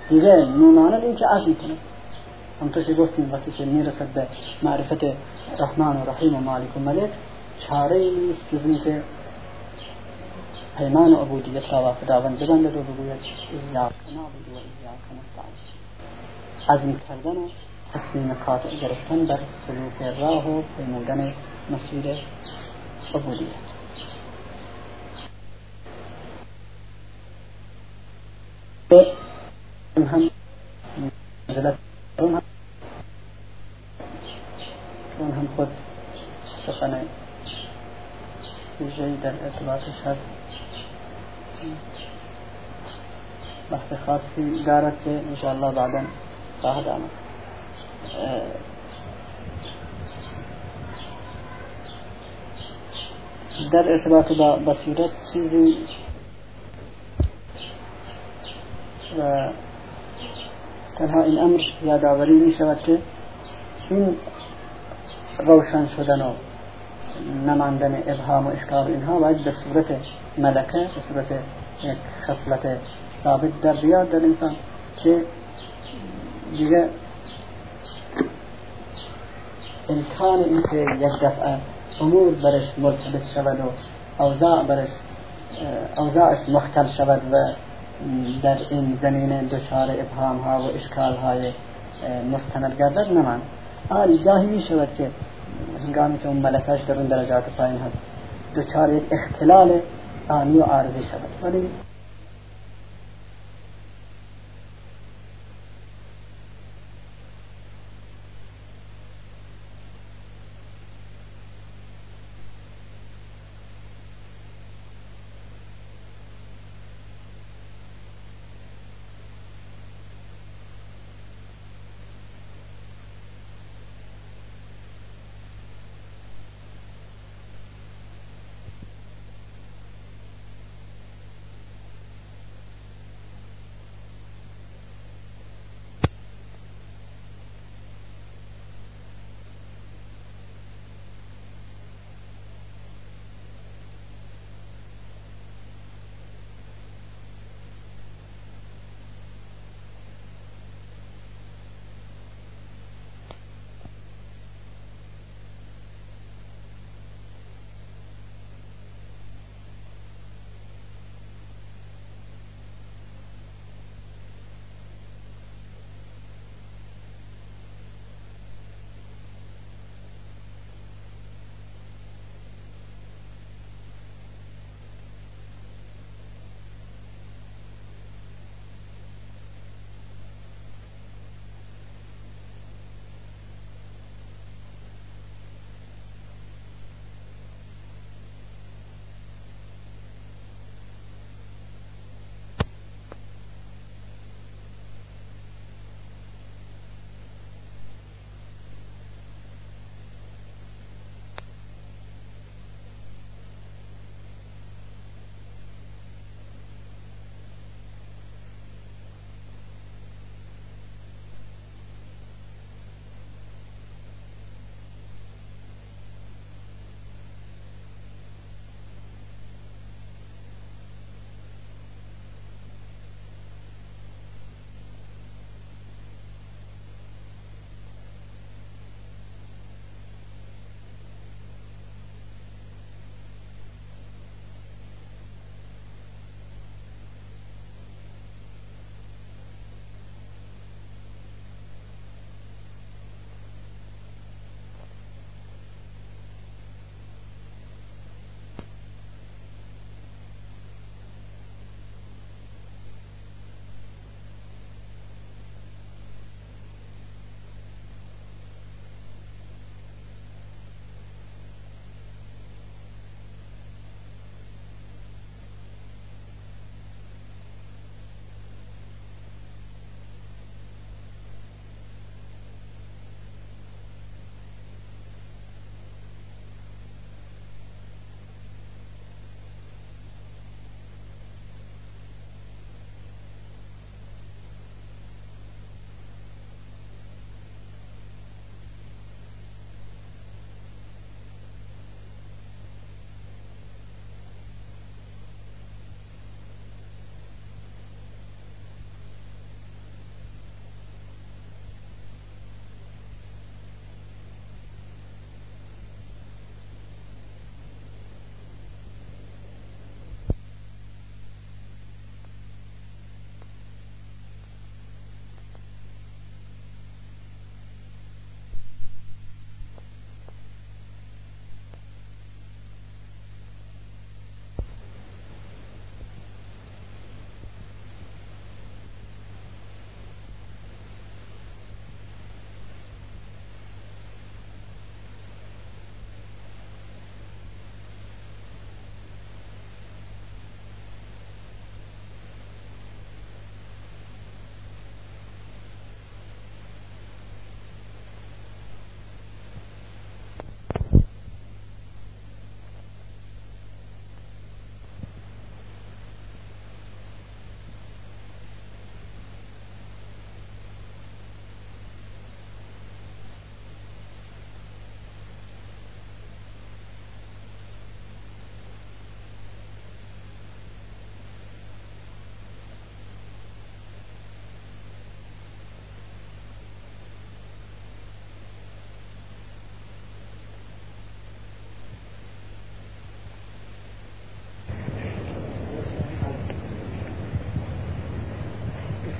S1: دیگه میماند این که عزم کنه که گفتیم وقتی که میرسد به معرفت رحمان و رحیم و مالک و ملک چاره نیست جز اینکه پیمان و عبودیت را با خداوند ببندد و بگوید ایاک نعبد و ایاک نستعین. عزم کردن و تصمیم قاطع گرفتن بر سلوک راه و پیمودن مسیر عبودیت. هم نزلت هم خود سخن ویژه‌ای در ارتباطش هست. بحث خاصی دارد که انشاءالله بعدا خواهد آمد. در ارتباط با بصیرت چیزی تنها این امر یادآوری می شود که این روشن شدن و نماندن ابهام و اشکال اینها باید به صورت ملکه به صورت یک خصلت ثابت در بیاد در انسان که دیگه امکان اینکه یک دفعه امور برش ملتبس شود و اوضاع برش اوضاعش مختل شود و در این زمینه دچار ابهام ها و اشکال های مستند گردد نمان آلی گاهی می شود که هنگامی که اون ملکش در اون درجات پایین هست دچار اختلال آنی و عارضی شود. ولی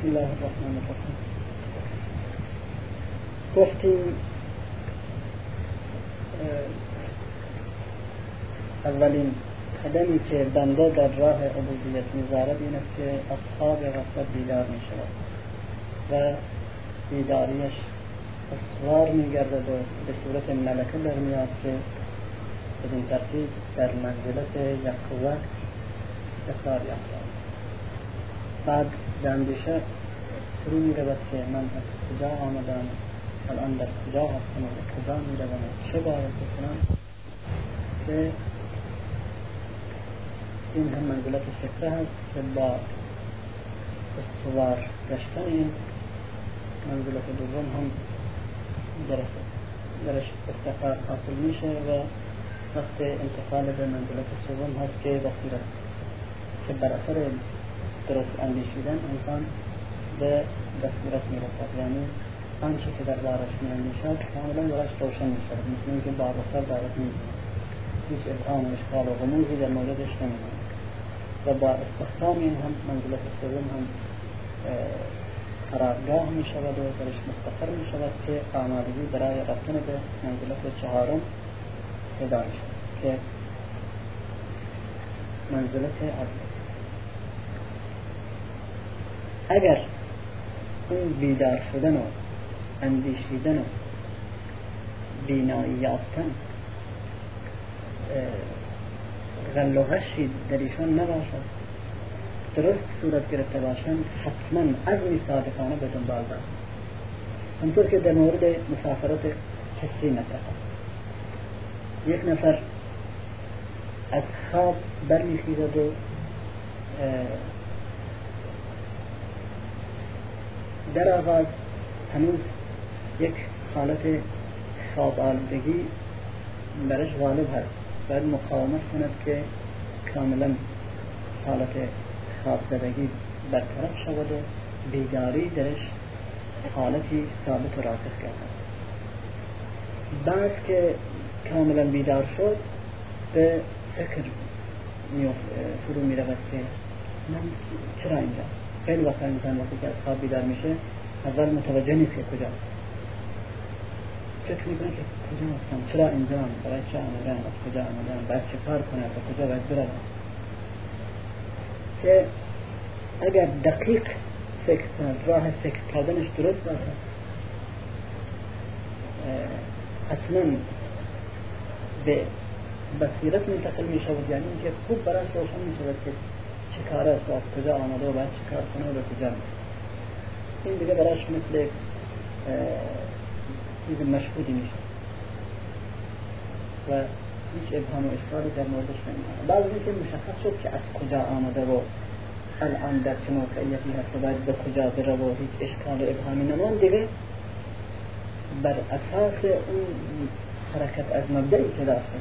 S1: بسم الله الرحمن الرحیم. گفتیم اولین قدمی که بنده در راه عبودیت می‌ذارد این است که اصحاب غفلت بیدار و بیداریش اصوار میگردد و به صورت ملکه در میاد که بدین ترتیب در منزلت یک وقت اقرار یافتم بعد به اندیشه می رود که من از کجا آمدم؟ الان در کجا هستم؟ و کجا می روم چه باید بکنم؟ که این هم منزلت فکره هست که با استوار گشتن این منزلت دوم هم درش استقرار حاصل میشه و وقت انتقال به منزلت سوم هست که بصیرت که بر اثر درست اندیشیدن انسان به بصیرت می‌رسد. یعنی آنچه که در بارش میاندیشد کاملا برش روشن می‌شد مثل اینکه با بصر دارد می‌بیند هیچ ابهام و اشکال و غموزی در موردش نمیماند. و با استخدام این هم منزلت سوم هم قرارگاه می شود و درش مستقر می شود که آمادگی برای رفتن به منزلت چهارم پیدا شود. که منزلت عدل اگر این بیدار شدن و اندیشیدن و بینایی یافتن غل و غشی در ایشان نباشد. درست صورت گرفته باشند حتما عزمی صادقانه به دنبال دارد همطور که در مورد مسافرت حسی مثلا یک نفر از خواب برمیخیزد و در آغاز هنوز یک حالت خواب آلودگی برش غالب هست. باید مقاومت کند که کاملا حالت خواب زدگی برطرف شود و بیداری درش حالتی ثابت و راسخ کرد بعد که کاملا بیدار شد به فکر فرو می رود که من چرا اینجا؟ خیلی وقت انسان وقتی که از خواب بیدار میشه اول متوجه نیست که کجا فکر می‌کنه که کجا هستم چرا اینجا برای چه آمدن از کجا آمدن باید چه کار کنم به کجا باید بروم که اگر دقیق فکر کند راه فکر کردنش درست باشه اصلا به بصیرت منتقل می شود یعنی اینکه خوب برایش روشن می شود که چه کار است؟ از کجا آمده و باید چه کار کنه و به کجا این دیگه برایش مثل چیز مشهودی میشه. و هیچ ابهام و اشکالی در موردش نمیاد بعض اینکه مشخص شد که از کجا آمده و الان در چه موقعیتی هست و باید به کجا بره و هیچ اشکال و ابهامی نمان دیگه بر اساس اون حرکت از مبدعی که داشته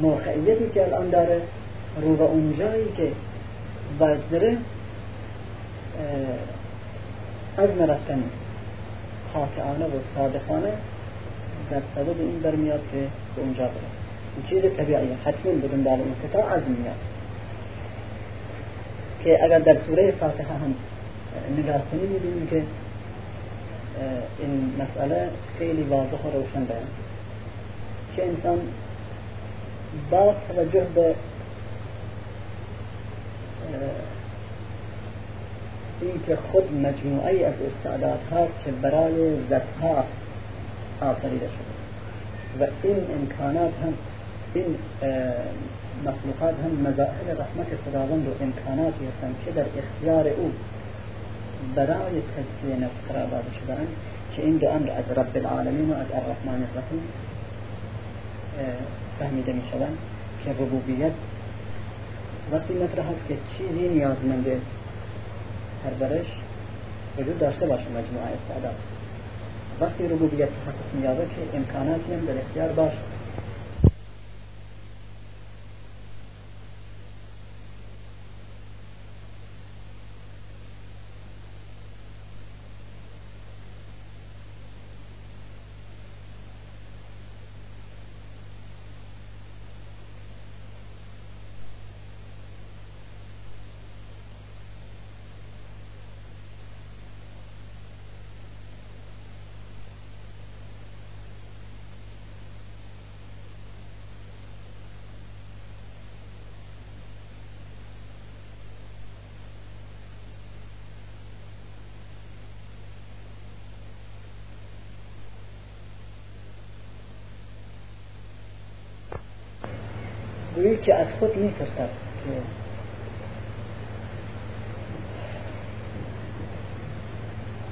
S1: موقعیتی که الان داره رو به اون جایی که بره از مرفتن خاطعانه و صادقانه در سبب این برمیاد که به اونجا بره این چیز طبیعیه حتما به دنبال اون کتاب عزم میاد که اگر در سوره فاتحه هم نگاه کنیم می‌بینیم که این مسئله خیلی واضح و روشن بیان که انسان با توجه به اینکه خود مجموعه از استعدادها که برای ذاتها آفریده شده. و این امکانات هم این مخلوقات هم مظاهر رحمت خداوند و امکاناتی هستند که در اختیار أو برای تجزیه نفس قرار داده شدن که این دو أمر از رب العالمین و از الرحمن الرحیم فهمیده می شوند که ربوبیت وقتی مطرح هست که چیزی نیازمند پرورش وجود داشته باشه مجموعه استعداد وقتی ربوبیت تحقق میابه که امکاناتی هم در اختیار باشه که از خود میترسد که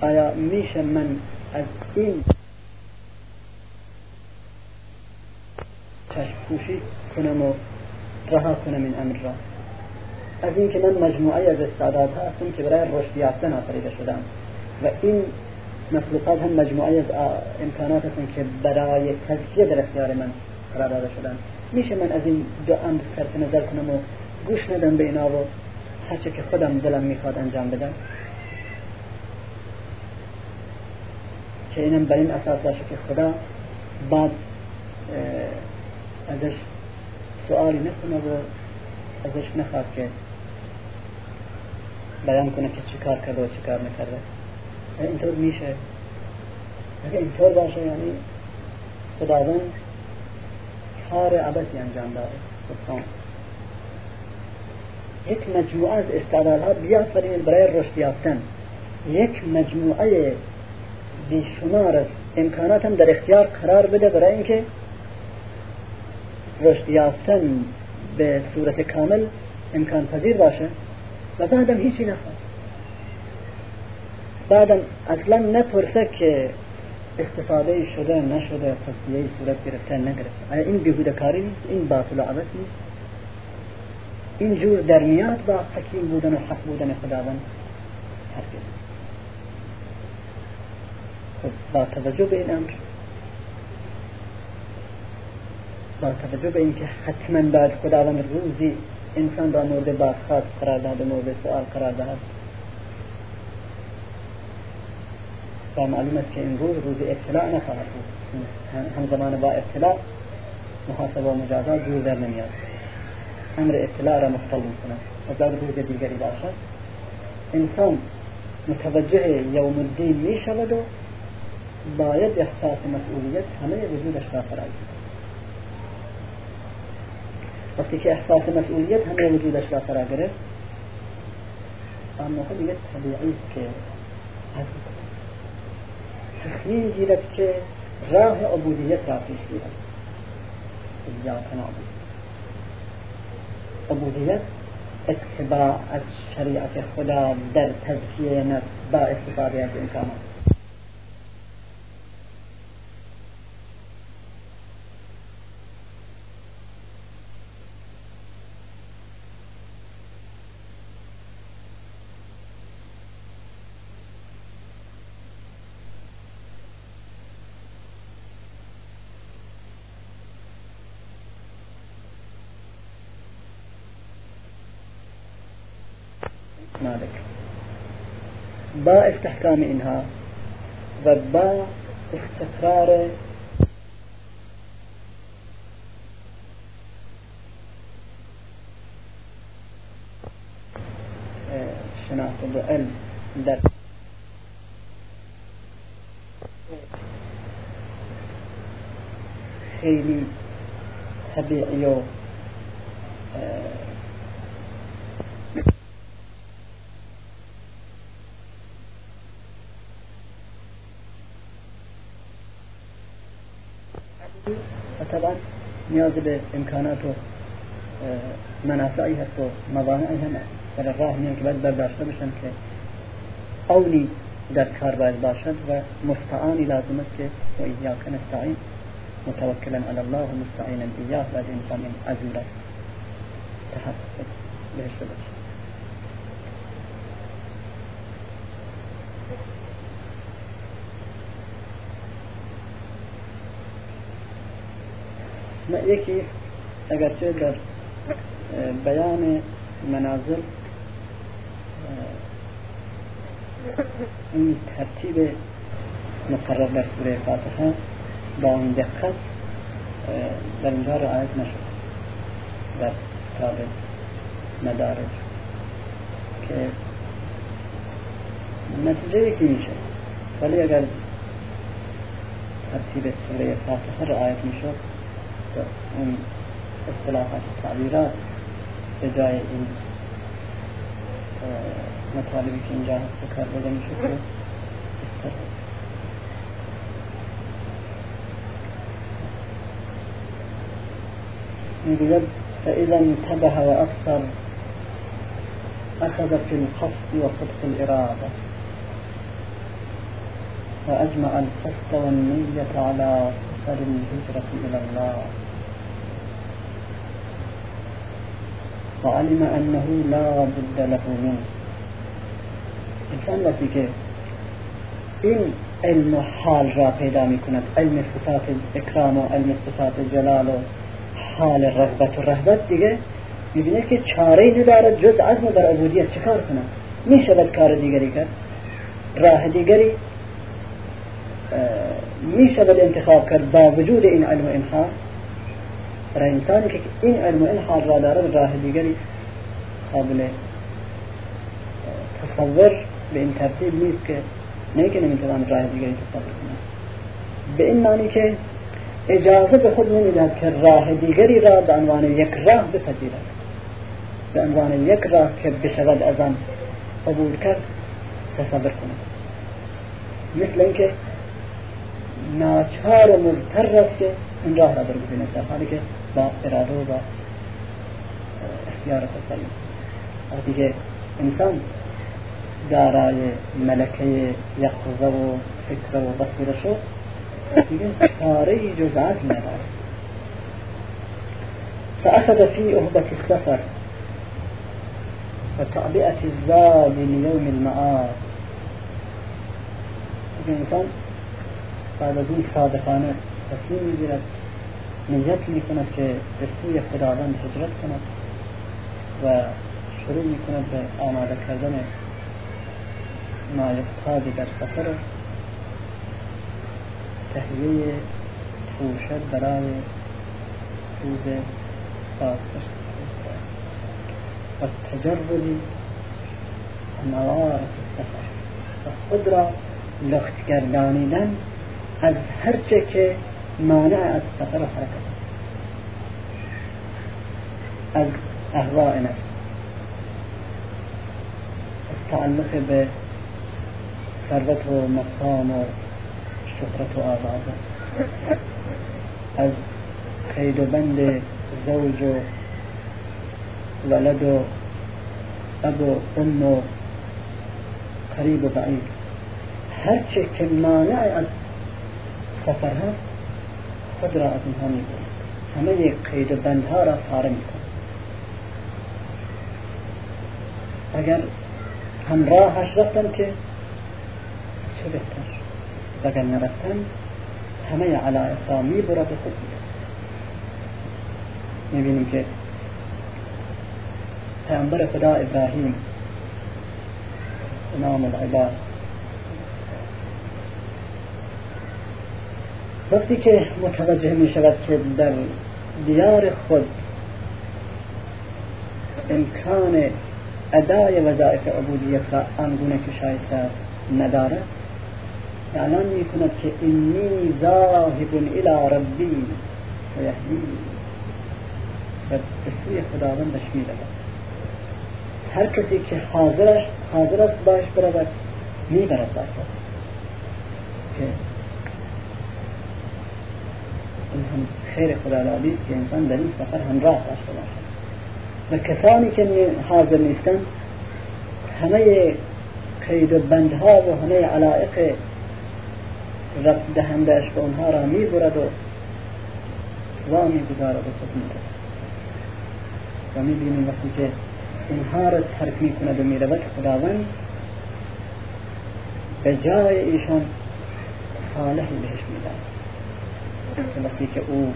S1: آیا میشه من از این چشم پوشی کنم و رها کنم این امر را؟ از اینکه من مجموعه از استعداد هستم که برای رشد یافتن آفریده شدم و این مخلوقات هم مجموعه از امکانات هستن که برای تزکیه در اختیار من قرار داده شدن میشه من از این دو امر صرف نظر کنم و گوش ندم به اینا و هرچه که خودم دلم می‌خواد انجام بدم. که اینم بر این اساس باشه که خدا بعد ازش سوالی نکنه و ازش نخواد که بیان کنه که چی کار کرده و چی کار نکرده. اینطور میشه. اگه اینطور باشه یعنی خداوند کار عبسی انجام سبحان. یک مجموعه از استعدادها بیافرین برای رشد یافتن. یک مجموعه بیشمار از امکانات هم در اختیار قرار بده برای اینکه رشد یافتن به صورت کامل امکان پذیر باشه و بعدم هیچی نخواد. بعدم اصلا نپرسه که استفاده شده نشده تصفیه صورت گرفته نگرفته. این بیهوده کاری نیست؟ این باطل و نیست؟ این جور در میاد با حکیم بودن و حق بودن خداوند؟ هرگز. خب با توجه به این امر با توجه به اینکه حتما بعد خداوند روزی انسان را مورد بازخواست قرار داده مورد سؤال قرار دهد و معلوم است که این روز ابتلاع نخواهد بود. هم زمان با ابتلاع محاسبه و مجازات دور در نمیاد. أمر ابتلاع را مختل میکند. و بعد روز دیگری باشد. انسان متوجه یوم الدین می شود و باید احساس مسئولیت همه وجودش را فرا وقتی که احساس مسئولیت همه وجودش را فرا گرفت آن موقع دیگه طبیعی که تصمیم تخمين جيلك راه عبودية تعطيش بها إياك نعبد عبودية اتباع الشريعة خدا در تزكية نفس با استفادة إمكانات با استحكام إنها. وبا استقرار شناخت علم در خیلی طبیعی و نیاز به امکانات و منافعی هست و موانعی هم در راه میان که باید برداشته بشن که اونی در کار باید باشد و مستعانی لازم است که و ایاک نستعین متوکلا علی الله و مستعینا ایاه باید انسان عزیز تحقق بهش بشه یکی اگرچه در بیان منازل این ترتیب مقرر در سوره فاتحه با اون دقت در اینجا رعایت نشد. در کتاب مدارج. که نتیجه یکی میشه. ولی اگر ترتیب سوره فاتحه رعایت می‌شد تعبیرات به جای این مطالبی که اینجا هست کار بده میشه میگوید فإذا انتبه وأبصر أخذ في القصد وصدق الإرادة وأجمع القصد والنية على سفر الهجرة إلى الله. وعلم أنه لا بد له منه. انسان وقتی که این علم حال را پیدا می کند علم صفات اکرام و علم صفات جلال و حال رغبت و رهبت دیگه. میبینه که چاره ندارد جز عزم بر عبودیت چکار کنه شود کار دیگری کرد. راه دیگری می شود انتخاب کرد. با وجود این علم و این برای انسانی که این علم و این حال را دارد راه دیگری قابل تصور به این ترتیب نیست که نه که نمی‌توان راه دیگری تصور کنه. به این معنی که اجازه به خود نمی‌دهد که راه دیگری را به عنوان یک راه بپذیرد. به عنوان یک راه که بشود از آن قبول کرد تصور کند. مثل اینکه ناچار و مضطر است که این راه را برگزیند. در حالی که با اراده و با اختیار خود وقتی که إنسان دارای ملکه یقظه و فکر و بصیره شد دیگه چاره جز عزم نداره. فأخذ في أهبة السفر وتعبئة الزاد ليوم المعاد. الإنسان بعد این صادقانه تصمیم میگیرد. نیت می‌کند که به سوی خداوند هجرت کند و شروع می‌کند به آماده کردن مایقتادی در سفر تهیه پوشد برای روز بازگشت و تجرد موارد السفر و خود را لخت گردانیدن از هرچه که مانع از سفر و حرکت از اهواء نفس تعلق به ثروت و مقام و شهرت و آواز از قید و بند زوج و ولد و اب و ام و قریب و بعید هرچه که مانع از سفر هست خود را از اینها میکنه همه قید و بندها را پاره میکنه اگر همراهش رفتن که چه بهتر اگر نرفتن همه علایق را میبره به خود میبینیم که پیامبر خدا ابراهیم امام العباد وقتی که متوجه می شود که در دیار خود امکان ادای وظایف عبودیت را آنگونه که شایسته ندارد اعلان می کند که اینی ذاهب الى ربی سیهدی. و به سوی خداوندش می هر کسی که حاضرش حاضر است باش برود می برد که این خیر خدا که انسان در این سفر همراه داشته باشد. و کسانی که حاضر نیستند همه قید و بندها و همه علائق رفت دهندهش به اونها را می برد و وامی گذارد و میرد و می بینیم وقتی که اینها را ترک می کند و می رود خداوند به جای ایشان صالحی بهش می داد وقتی که أو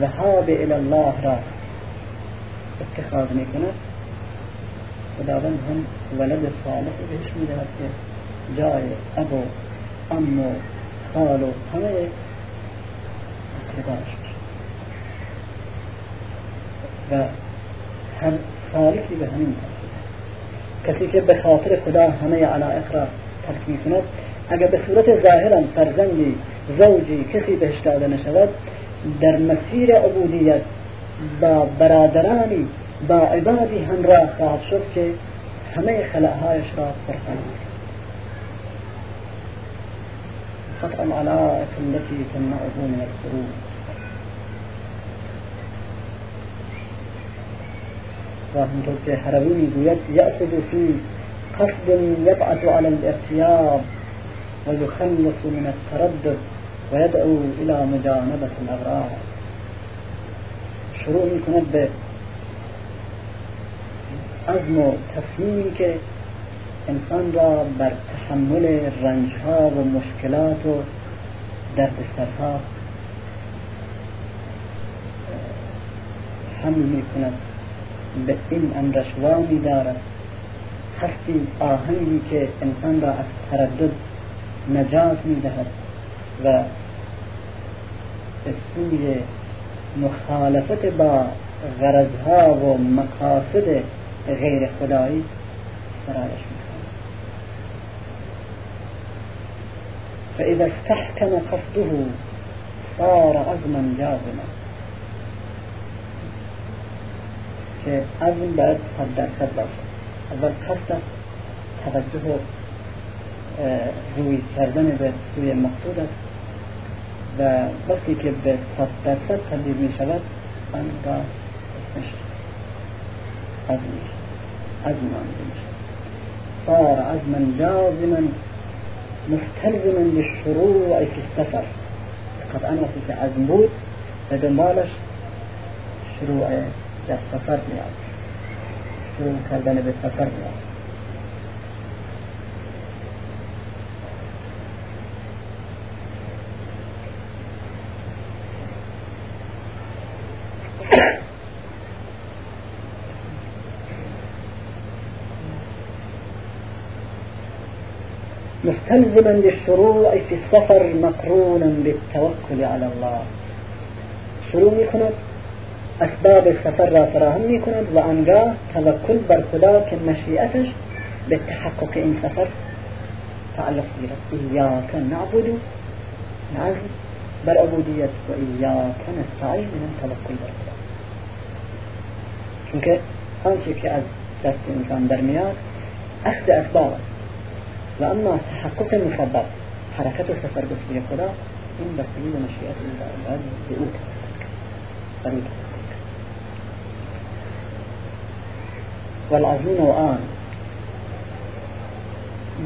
S1: ذهاب إلى الله را اتخاذ می کند خداوند هم ولد صالحی بهش می دهد که جای أبو ام و خال و همه اقربانش و هر سالکی به همین کسی که به خاطر خدا همه علائق را ترک می کند اگر به صورت ظاهرا فرزندی زوجی کسی بهش داده نشود در مسیر عبودیت با برادرانی با عبادی همراه خواهد شد که همه خلاهایش را پرخواهد قطع العلائق التي تمنعه من الخروج. و همطور که حروی میگوید یأخذ فی قصد یبعث على الارتیاب و یخلص من التردد. و یدعو إلى مجانبة الاغراض شروع میکند به عزم و تصمیمی که إنسان را بر تحمل رنجها و مشکلات و دردسرها حمل می کند به این امرش وامی دارد. هستی آهنگی که انسان را از تردد نجات می دهد و سوی مخالفت با غرضها و مقاصد غیر خدایی فرارش میکنه. فإذا استحكم قصده صار عزما جازما. که عزم باید صد درصد باشه. اول قصد توجه و روی کردن به سوی مقصود است. و وقتی که به صد درصد تبدیل می شود آن را اسمش عزم آمده میشه. صار عزما جازما مستلزما للشروع في السفر. قطعا وقتی که عزم بود و دنبالش شروع در سفر میاد شروع کردن به سفر میاد مستلزما للشروع في السفر مقرونا بالتوكل على الله. شروع میکند أسباب سفر را فراهم می کند و آنگاه توکل بر خدا که مشیعتش به سفر. تعلق گیرد ایاک نعبد. نعز بر عبودیت و ایاک نستعین من توکل بر خدا چونکه آنچه که از دست انسان در میاد اخذ اسباب و اما تحقق مسبب حرکت و سفر به خدا این بستگی به مشیعت الله به أو والعزم نوعان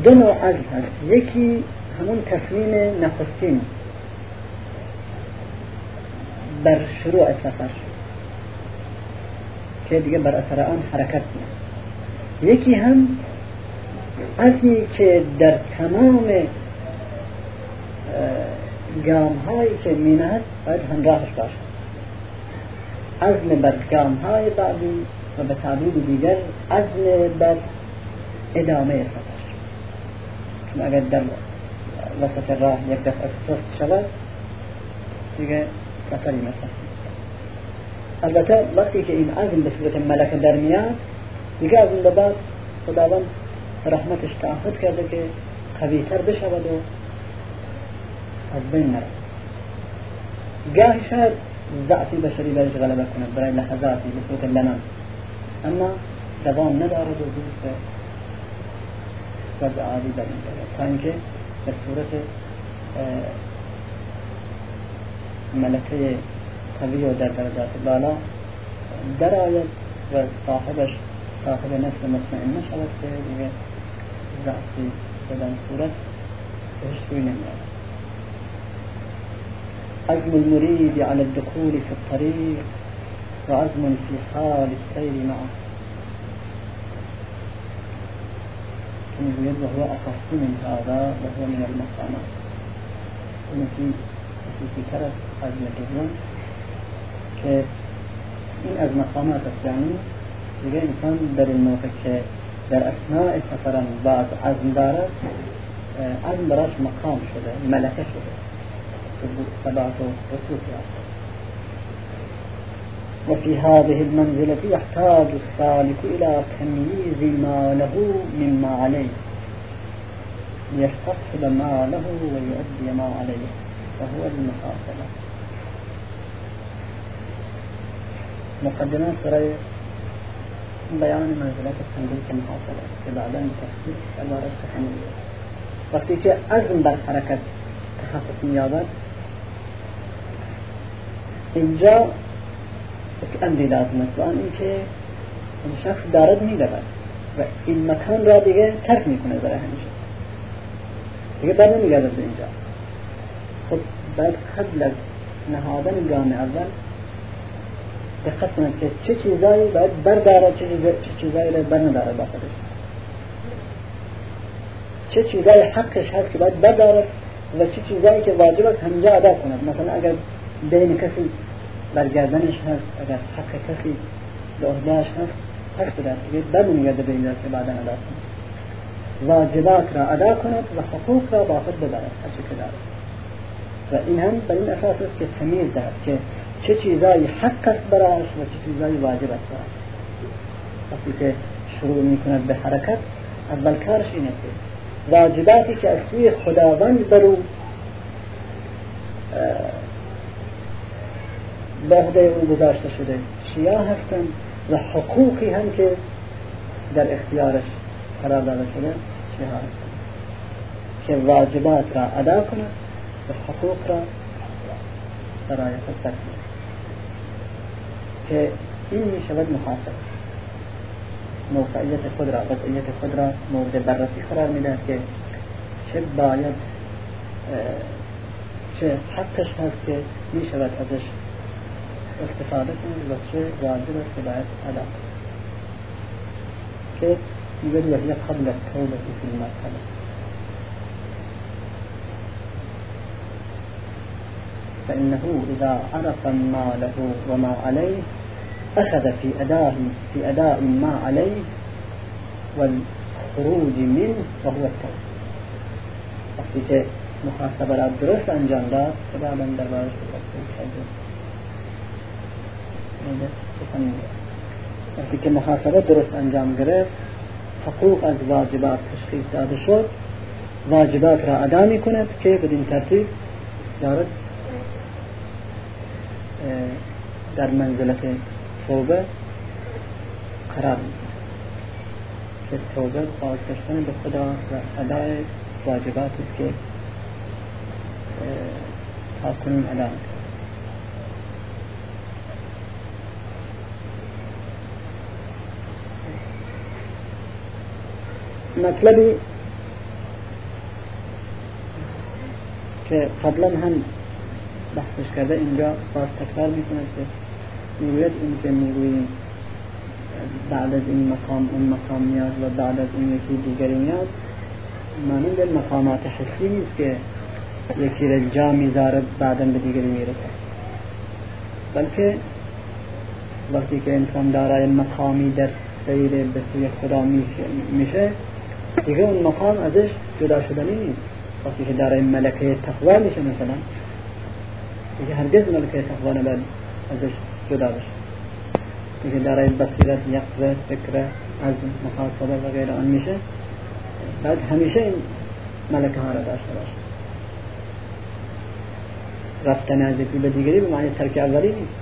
S1: دو نوع عزم هست. یکی همون تصمیم نخستین. بر شروع سفر. که دیگه بر اثر آن حرکت میاد یکی هم عزمی که در تمام گام هایی که مینهد باید همراهش باشد عزم بر گام های بعدی و به تعبیر دیگر عزم بر ادامه سفر چون اگر در وسط راه یک دفعه سست شود دیگه سفری مثلا البته وقتی که این عزم به صورت ملک در میاد دیگه از اون بعد خداوند رحمتش تعهد کرده که قویتر بشود و از بین نرد گاهی شاید ضعفی بشری برش غلبه کنه برای لحظاتی به صورت لنم اما دوام ندارد و زود به وضع عادی این تا اینکه به صورت ملکه قوی در درجات بالا در آید و صاحبش صاحب نفس مطمئن نشود که دیگه ضعفی بدن صورت بهش سوی نمیاد عزم المريد على الدخول في الطريق وعزم في حال السير معه. يقول وهو أخص من هذا وهو من المقامات. خصوصی تر از عزم که این از مقامات یعنی دیگه إنسان در این موقع که در أثناء سفرم بعد عزم دارد عزم براش مقام شده ملکه شده. ثبات و رسوخ وفي هذه المنزلة يحتاج السالك إلى تمييز ما له مما عليه. ليستصحب ما له ويؤدي ما عليه وهو المحاسبة مقدمات برای بیان منزلت تنبیه که محاسبه که بعدا تفصیل دربارش سخن وقتی که عزم بر حرکت تحقق مییابد اینجا امری لازم است. و آن اینکه این شخص دارد می‌رود و این مکان را دیگه ترک می‌کنه برای همیشه. دیگه بر نمیگرده به اینجا. خب باید قبل از نهادن گام اول دقت کنند که چه چیزایی باید برداره چه, چیزایی را بر نداره با خودش. چه چیزایی حقش هست که باید برداره و چه چیزایی که واجب است همینجا ادا کند مثلا اگر بین کسی برگردنش هست اگر حق کسی به عهدهش هست حق بدهد دیگه بر نمیگرده به این که بعدا ادا کند واجبات را ادا کند و حقوق را با خود ببرد. هرچه که دارد. و این هم بر این اساس است که تمیز دهد که چه چیزایی حق است برایش و چه چیزایی واجب است برایش وقتی که شروع می کند به حرکت اول کارش اینه که واجباتی که از سوی خداوند برو به عهده او گذاشته شده چیا هستند و حقوقی هم که در اختیارش قرار داده شده چیا هستند. که واجبات را ادا کند و حقوق را برای خود که این می شود محاسب. موقعیت خود را وضعیت خود را مورد بررسی قرار میده که چه باید چه حقش هست که می شود ازش استفاده کنید و چه واجب است که باید ادا که میگوید وهی قبل التوبة في المرحلة فإنه إذا عرف ما له وما عليه أخذ في أداء في أداء ما عليه والخروج منه وهو التوبة. وقتی محاسبه را درست انجام داد خدا من دربارش وقتی که محاسبه درست انجام گرفت حقوق از واجبات تشخیص داده شد. واجبات را ادا می کند که بدین ترتیب؟ دارد در منزلت توبه قرار که توبه بازگشتن به خدا و ادای واجبات است که تا کنون ادا مطلبی که قبلا هم بحثش کرده اینجا باز تکرار می‌کنه که می‌گوید این که می‌گوییم بعد از این مقام اون مقام میاد و بعد از این یکی دیگری میاد. به مقامات حسی نیست که یکی را جا می‌ذاره بعدا به دیگری می‌رسه. بلکه وقتی که انسان دارای مقامی در سیر به سوی خدا میشه دیگه اون مقام ازش جدا شدنی نیست. وقتی که دارای ملکه تقوا میشه مثلا دیگه هرگز ملکه تقوا نباید ازش جدا بشه. دیگه دارای بصیرت یقظه فکر از محاسبه و غیر آن میشه بعد همیشه این ملکه ها را داشته باشه. رفتن از یکی به دیگری به معنی ترک اولی نیست.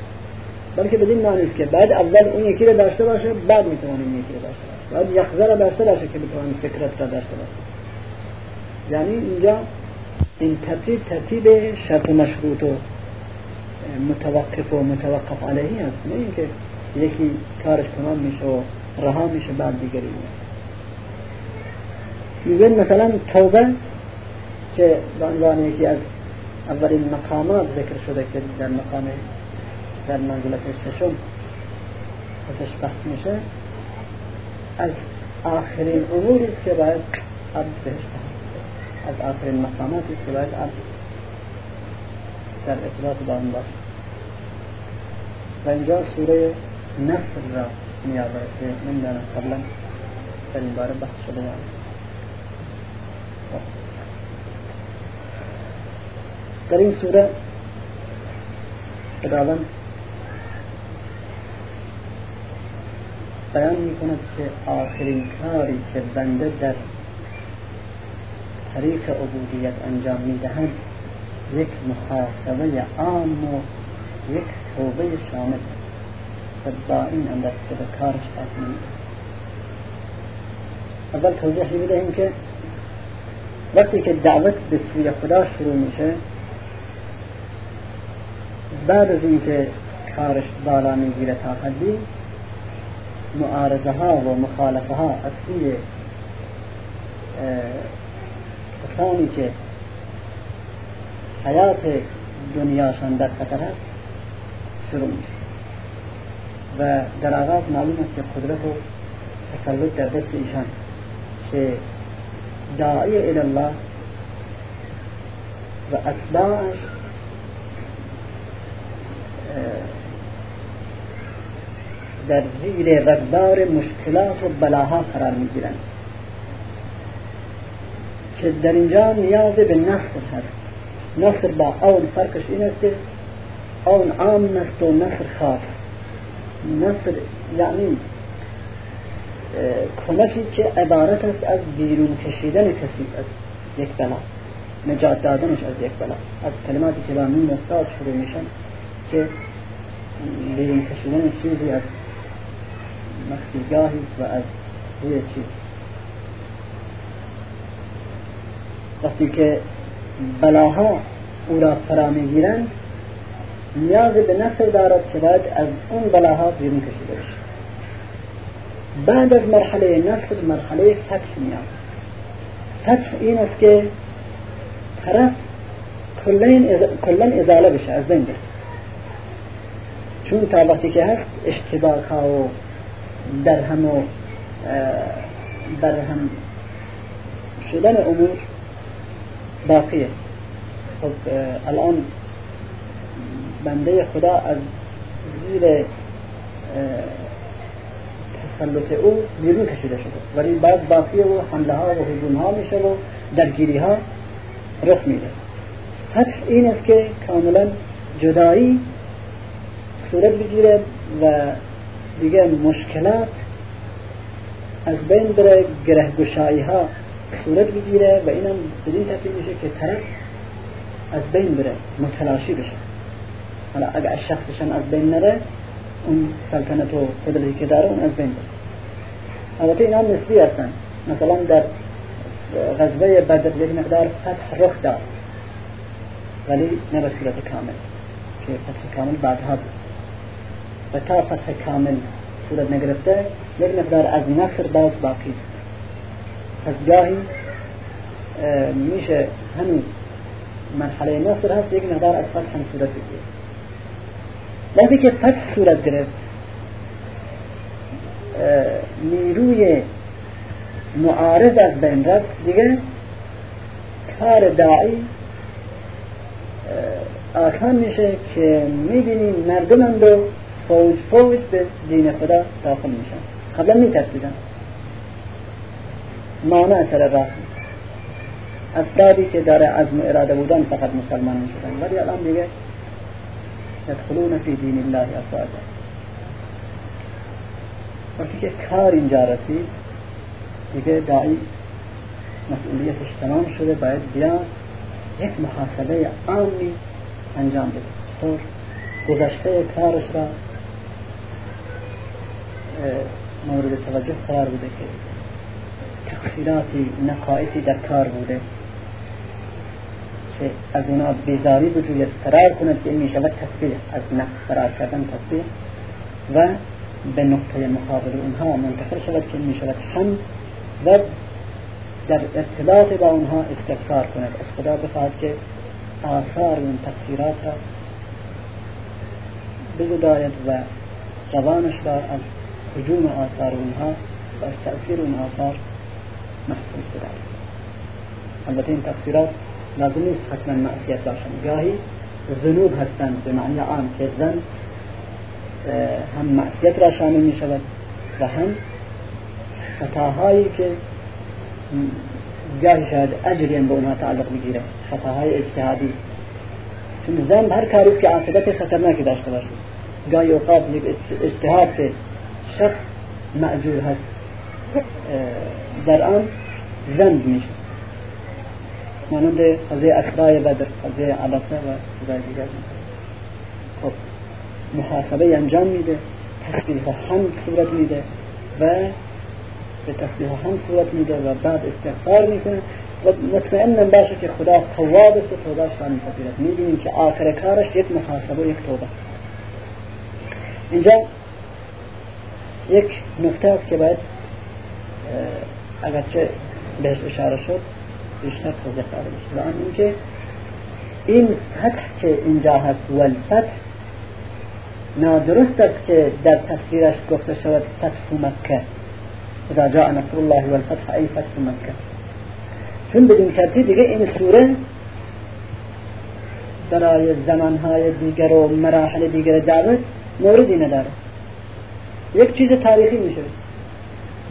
S1: بلکه بدین معنی که بعد اول اون یکی را داشته باشه بعد می‌توانه این یکی را داشته باشه. بعد یقظه را داشته باشه که بتوانه فکرت را داشته باشه. یعنی اینجا این ترتیب ترتیب شرط مشروط و متوقف و متوقف علیه است. نه اینکه یکی کارش تمام میشه و رها میشه بعد دیگری. میگن مثلا توبه که به عنوان یکی از اولین مقامات ذکر شده که در مقام در منزلت ششم ازش بحث میشه از آخرین اموری که باید عبد بهش از آخرین مقاماتی که باید عبد در ارتباط با باشه. و اینجا سوره نصر را میآورد که نمی‌دانم قبلا در این باره بحث شده یا در این سوره خداوند بیان می کند که آخرین کاری که بنده در طریق عبودیت انجام می دهند یک محاسبه عام و یک توبه شامل. و با این اندازه به کارش خاتمه اول توضیح می‌دهیم که وقتی که دعوت به سوی خدا شروع میشه بعد از اینکه کارش بالا می‌گیره تا حدی معارضه ها و مخالفه ها از سوی کسانی که حیات دنیاشان در خطر است شروع میشه. و در آغاز معلوم است که قدرت و تسلط در دست ایشان که داعی الله و اتباعش در زیر رگبار مشکلات و بلاها قرار می گیرند که در اینجا نیاز به نصر هست نصر با اون فرقش این است اون عام است و نصر خاص نصر یعنی کمکی که عبارت است از بیرون کشیدن کسی از یک بلا نجات دادنش از یک بلا از کلماتی که با نون استاد شروع میشن که بیرون کشیدن چیزی از مخفیگاهی و از روی چیز وقتی که بلاها او را فرا می‌گیرند نیاز به نصر دارد که باید از اون بلاها بیرون کشیده بشه. بعد از مرحله نصر مرحله فتح میاد فتح این است که طرف کلا ازاله بشه از بین چون تا وقتی که هست اشتباه ها و در هم و در هم شدن امور باقیه. خب الان بنده خدا از زیر تسلط او بیرون کشیده شده. ولی بعد باقیه و حمله ها و حجوم ها میشه و درگیری ها رخ میده. فتح این است که کاملا جدایی صورت بگیره و دیگه مشکلات از بین بره گره گشایی ها صورت بگیره و اینم بدین ترتیب میشه که طرف از بین بره متلاشی بشه. حالا اگر از شخصشان از بین نره اون سلطنت و قدرتی که داره اون از بین بره البته اینا نسبی هستن مثلا در غزوه بدر یک مقدار فتح رخ داد ولی نه به صورت کامل. که فتح کامل بعدها بود و تا فتح کامل صورت نگرفته یک مقدار از نصر باز باقی پس گاهی میشه هنوز مرحله نصر هست یک مقدار از فتح هم صورت بگیره. وقتی که فتح صورت گرفت نیروی معارض از بین رفت دیگه. کار داعی آسان میشه که می‌بینیم مردم رو فوج فوج به دین خدا داخل میشن. قبلا میترسیدن. مانع اثر راه افرادی که داره عزم اراده بودن فقط مسلمان می‌شدن. ولی الان دیگه یدخلون فی دین الله افواجا. وقتی که کار اینجا رسید دیگه داعی مسئولیتش تمام شده باید بیا یک محاسبه عامی انجام بده. طور گذشته کارش را مورد توجه قرار بوده که تقصیراتی نقایصی در کار بوده. که از اونا بیزاری وجود فرار کند که این می‌شود تصویح از نقص فرار کردن تصویح و به نقطه مقابل اونها منتقل شود که می‌شود هم و در ارتباط با اونها استفسار کند. از خدا بخواهد که آثار این تقصیرات را بگداید و زبانش را از حجوم آثار اونها و از تأثیر اون آثار محفوظ بدارد البته این تقصیرات لازم حتما معصیت باشن. گاهی ذنوب هستند به معنی عام که زن هم معصیت را شامل می شود و هم خطاهایی که گاهی شاید اجری هم به اونها تعلق بگیره خطاهای اجتهادی. چون زن هر کاری که عاقبت خطرناکی داشته باشه. گاهی اوقات اجتهاد شخص معجور هست در آن زند میشه. مانند قضیه اخرای بدر قضیه عبسه و چیزای دیگر خب محاسبه انجام میده تصدیح هم صورت میده و به تصدیح هم صورت میده و بعد استغفار می‌کنه. و مطمئن باشه که خدا تواب است و توبهش را میپذیرد می‌بینیم که آخر کارش یک محاسبه و یک توبه. اینجا یک نکته است که باید اگرچه بهش اشاره شد. بیشتر توضیح داده بشه و آن اینکه این فتح که اینجا هست و الفتح نادرست است که در تصویرش گفته شود فتح مکه. اذا جاء نصر الله والفتح ای فتح مکه. چون بدین ترتیب دیگه این سوره برای زمانهای دیگر و مراحل دیگر دعوت موردی نداره. یک چیز تاریخی میشه.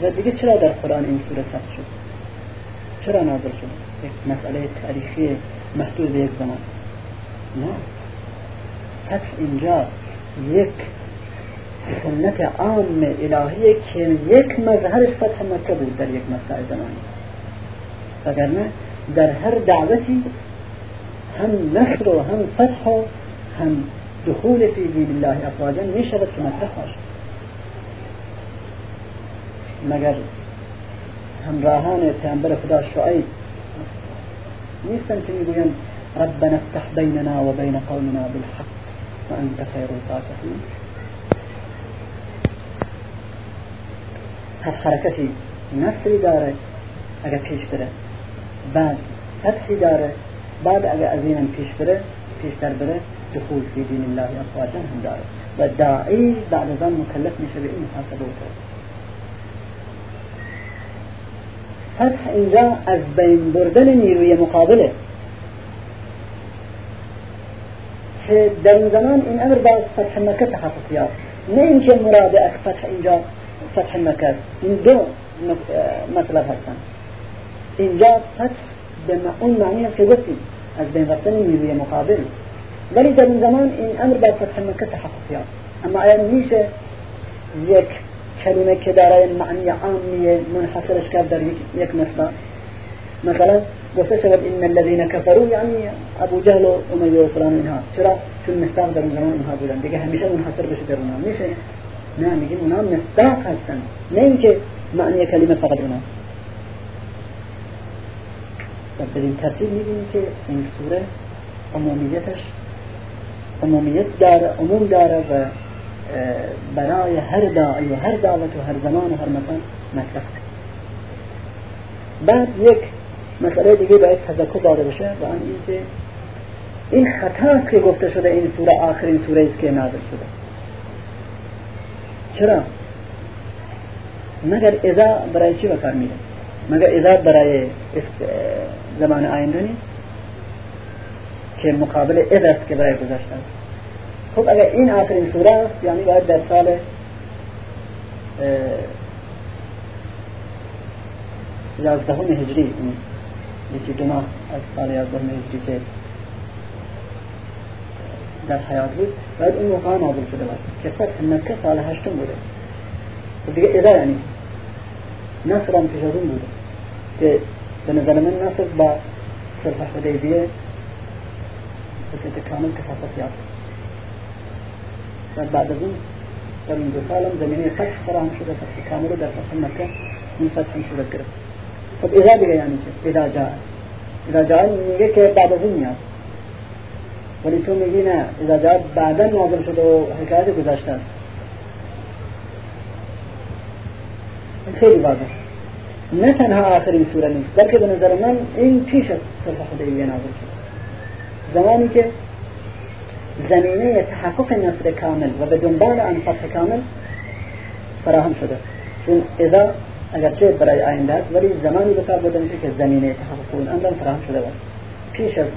S1: و دیگه چرا در قرآن این سوره ثبت شد؟ چرا نازل شد؟ یک مسئله تاریخی محدود به یک زمان. نه. فتح اینجا یک سنت عام الهی که یک مظهرش فتح مکه بود در یک مسائل زمانی. وگرنه در هر دعوتی هم نصر و هم فتح و هم دخول فی دین الله افواجا می شود که مطرح باشد مگر همراهان پیامبر خدا شعیب. نیستن که میگویند ربنا افتح بیننا و بین قومنا بالحق و انت خیر الفاتحین. هر حرکتی نصری داره اگر پیش بره بعد فتحی داره بعد اگر از اینم پیش بره پیشتر بره دخول فی دین الله افواجا هم داره. و داعی بعد از آن مکلف میشه به این محاسبه و فتح اینجا از بین بردن نیروی مقابله. که در اون زمان این أمر با فتح مکه تحقق یافت. نه اینکه مراد فتح اینجا فتح مکه این دو مطلب هستن اینجا فتح به اون معنی هست که گفتیم از بین رفتن نیروی مقابل. ولی در اون زمان این أمر با فتح مکه تحقق یافت. اما آیا میشه یک کلمه که دارای معنی عامی منحصرش کرد در یک مصدر مثلا گفته شود إن الذين كفروا یعنی أبو جهل و امیه و فلان اینها چرا چون مصداق در اون زمان اونها بودن دیگه همیشه منحصر بشه در اونها میشه نه میگیم اونها مصداق هستن نه اینکه کلمه فقط اونها و بدین ترتیب میبینیم که این سورة عمومیتش عمومیت داره عموم داره و برای هر داعی و هر دعوت و هر زمان و هر مکان مطرح بعد یک مسئله دیگه باید تذکر داده بشه و آن اینکه این خطا که گفته شده این سوره آخرین سوره است که نازل شده. چرا؟ مگر اذا برای چی بکار میده مگر اذا برای زمان آینده نیست که مقابل اذا است که برای گذشته خب اگر این آخرین سوره است یعنی باید در سال یازدهم هجری یکی دو ماه از سال یازدهم هجری که در حیات بود باید این موقع نازل شده بود که فتح مکه سال هشتم بوده. خب دیگه اذا یعنی نصر هم پیش از اون بوده. که به نظر من نصر با صلح حدیبیه به کامل کفافت یافت و بعد از اون در این دو سال هم زمینه فتح فراهم شده فتح کامل در فتح مکه این فتح هم شده گرفت. خب اذا دیگه یعنی چه؟ اذا جاء. اذا میگه که بعد از اون میاد. ولی تو میگی نه اذا جاء بعدا نازل شده و حکایت گذشته است. خیلی واضح. نه تنها آخرین سوره نیست بلکه به نظر من این پیش از صلح حدیبیه نازل شده. زمانی که زمینه تحقق نصر کامل و به دنبال آن فتح کامل فراهم شده. چون اذا اگرچه برای آینده است ولی زمانی به کار برده میشه که زمینه تحقق اون أمر فراهم شده باشه. پیش از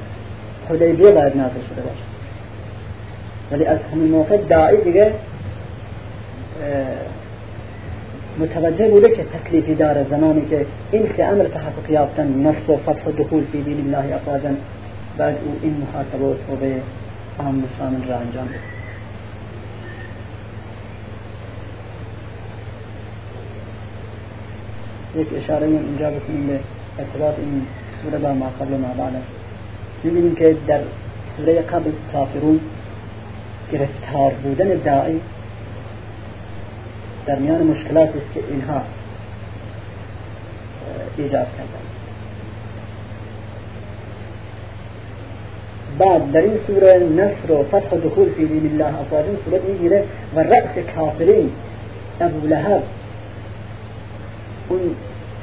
S1: حدیبیه باید نازل شده باشه. ولی از همین موقع داعی دیگه متوجه بوده که تکلیفی داره زمانی که این که أمر تحقق یافتن نصر و فتح و دخول فی دین الله افواجا بعد أو این محاسبه و توبه عام شامل را انجام بده یک اشاره اینجا بکنیم به ارتباط این سوره با ما قبل ما بعد می‌بینیم که در سوره قبل کافرون گرفتار بودن داعی در میان مشکلات است که اینها ایجاد کردن بعد در این سوره نصر و فتح و دخول فی دین الله افواجن صورت میگیره و رأس کافرین ابو لهب. اون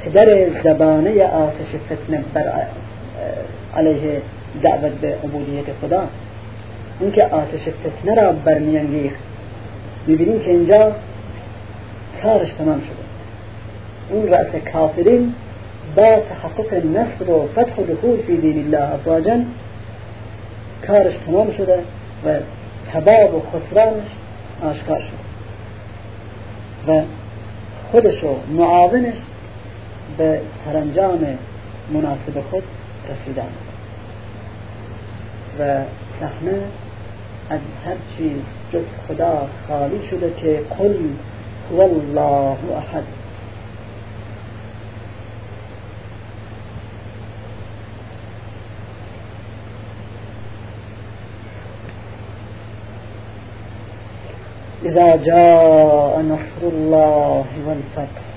S1: پدر زبانه آتش فتنه بر علیه دعوت به عبودیت خدا. اون که آتش فتنه را برمیانگیخت میبینیم که اینجا کارش تمام شده. اون رأس کافرین با تحقق نصر و فتح و دخول فی دین الله افواجا کارش تمام شده و تباب و خسرانش آشکار شده. و خودش و معاونش به سرانجام مناسب خود رسیدن. و صحنه از هر چیز جز خدا خالی شده که قل هو الله احد. إذا جاء نصر الله والفتح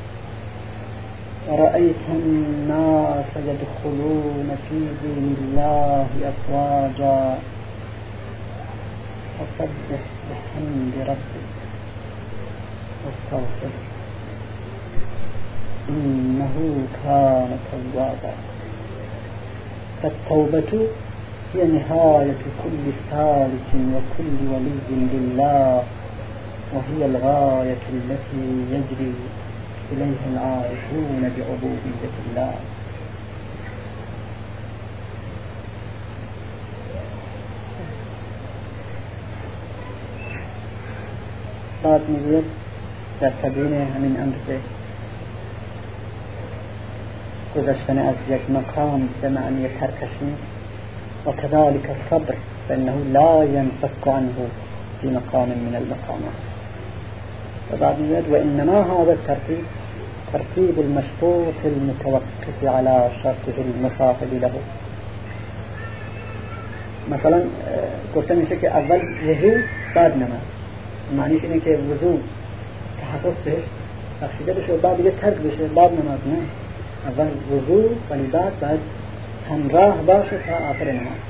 S1: ورأيت الناس يدخلون في دين الله أفواجا. فسبح بحمد ربك واستغفر. إنه كان توابا. فالتوبة هي نهاية كل سالك وكل ولي لله. وهي الغاية التي يجري إليها العارفون بعبودية الله. بعد میگوید در تبیین همین أمر که گذشتن از یک مقام به معنی ترکشی و الصبر فإنه لا ينفك عنه في مقام من المقامات. وبعد وإنما هذا الترتيب ترتيب المشروط المتوقف على شرطه المصاحب له. مثلا گفته میشه که أول وضوع بعد نماز معنیش اینه که وضوع تحقق بهش بخشیده بشه بعد دیگه بشه بعد نماز نه؟ اول وضوع ولی بعد بعد همراه باشه تا آخر نماز.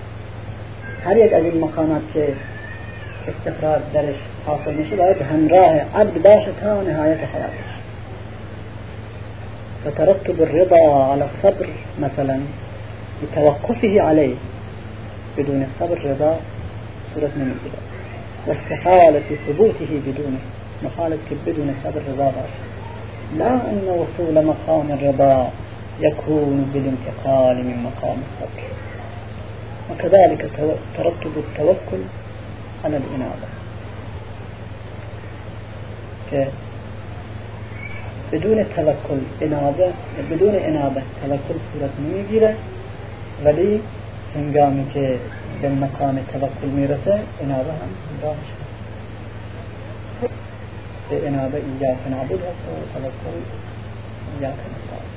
S1: هر یک از این مقامات که استقرار درش حاصل میشه باید همراه عبد باشه تا نهایت حیاتش. فترتب الرضا على الصبر مثلا بتوقفه عليه بدون الصبر رضا صورة من البدع واستحالة ثبوته بدونه محالة بدون صبر رضا باشه. لا أن وصول مقام الرضا يكون بالانتقال من مقام الصبر. وكذلك ترتب التوكل على الإنابة. که بدون توکل انابه بدون انابه توکل صورت نمی‌گیره. ولی هنگامی که به مقام توکل می‌رسه انابه هم همراهش به انابه ایاک نعبد هست و توکل ایاک نستعین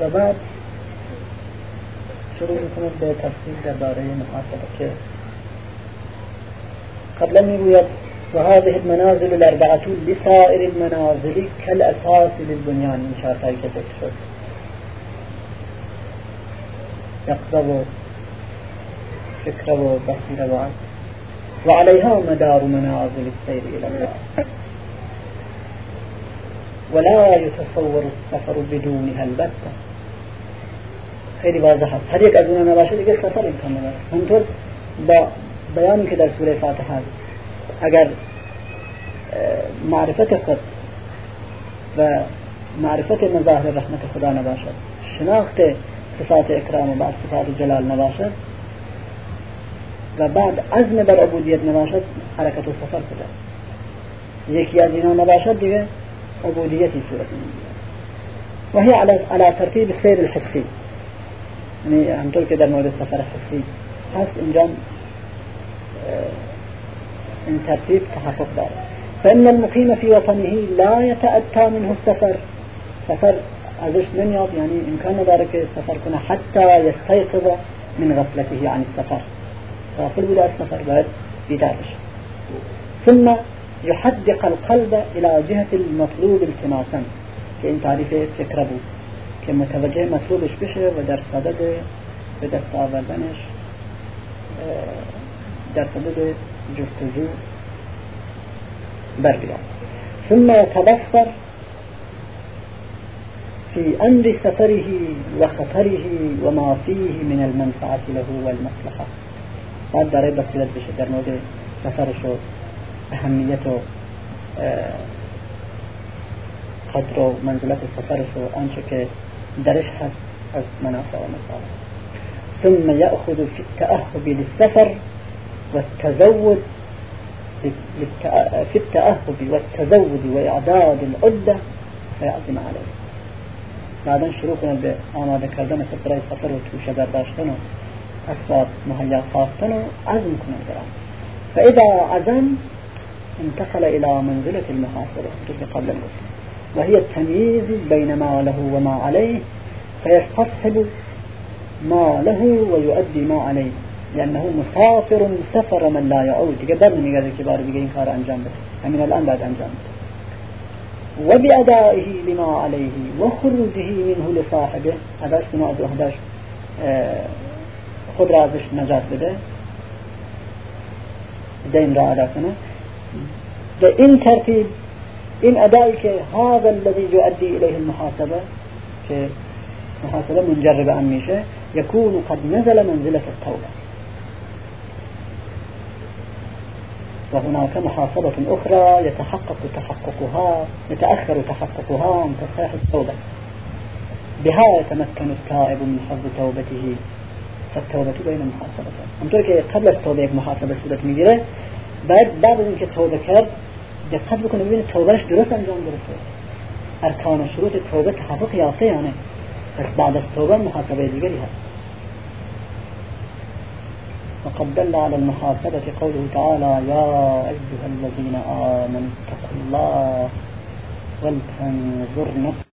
S1: و بعد شروع می‌کنه به تفصیل درباره محاسبه که قبلا میگوید وهذه المنازل الأربعة لسائر المنازل كالأساس للبنيان من شاء الله كذلك يقضب فكرة وبصيرة وعد. وعليها مدار منازل السير إلى الله. ولا يتصور السفر بدونها البتة. خیلی واضح هست هر یک از اونها نباشه دیگه سفر امکان نداره. همطور با بیانی که در سوره فاتحة. اگر معرفت خود و معرفت مظاهر رحمت خدا نباشد. شناخت صفات اکرام و صفات جلال نباشد. و بعد عزم بر عبودیت نباشد حرکت و سفر کده. یکی از اینا نباشد دیگه عبودیتی صورت نمیگیرد و هی على ترتیب سیر الحسی یعنی همطور که در مورد سفر حسی هست اینجا این ترتیب تحقق داره فإن المقيم في وطنه لا يتأتى منه السفر. سفر أزش نمیاد یعنی امکان نداره که سفر کنه حتی یستیقظ من غفلته عن السفر. غافل بود از سفر باید بیدار ثم يحدق القلب إلى جهة المطلوب التماسا. که این تعریف بود که متوجه مطلوبش بشه و در صدد آوردنش در صدد جستجو بر ثم يتبصر في أمر سفره وخطره وما فيه من المنفعة له والمصلحة. بعد برای بصیرت بشه در مورد سفرش و و قدر و منزلت سفرش و آنچه که درش هست از منافع و مصالح. ثم يأخذ في التأهب للسفر والتزود في التأهب والتزود وإعداد العدة فيعزم عليه. بعدا شروع کنه به آماده کردن برای سفر و توشه برداشتن و اسباب مهیا ساختن عزم کنه برام فإذا عزم انتقل إلى منزلة المحاسبة قبل الغسل وهي التمييز بين ما له وما عليه فيستصحب ما له ويؤدي ما عليه. لأنه مسافر سفر من لا يعود. دیگه بعد نمیگرده که بار دیگه این کار همین الآن بعد أنجام. بده وبأدائه لما عليه وخروجه منه لصاحبه. اداش کنه از وحداش خود را ازش نجات بده. دین را ادا کنه به این ترتیب هذا الذي يؤدي إليه المحاسبة که محاسبة منجر به میشه يكون قد نزل منزلة التوبة. وهناك محاسبة أخرى يتحقق تحققها يتأخر تحققها عن تصحيح التوبة بها يتمكن التائب من حظ توبته. فالتوبة بين المحاسبتين همطور که قبل از توبه یک محاسبه بعد بعد از اینکه توبه کرد دقت بکنه ببینه توبهش درست انجام گرفته ارکان شروط توبه تحقق یافته بس بعد التوبة محاسبه دیگری هست وقد دل على المحاسبة قوله تعالى يا أيها الذين آمنوا اتقوا الله ولتنظر نفس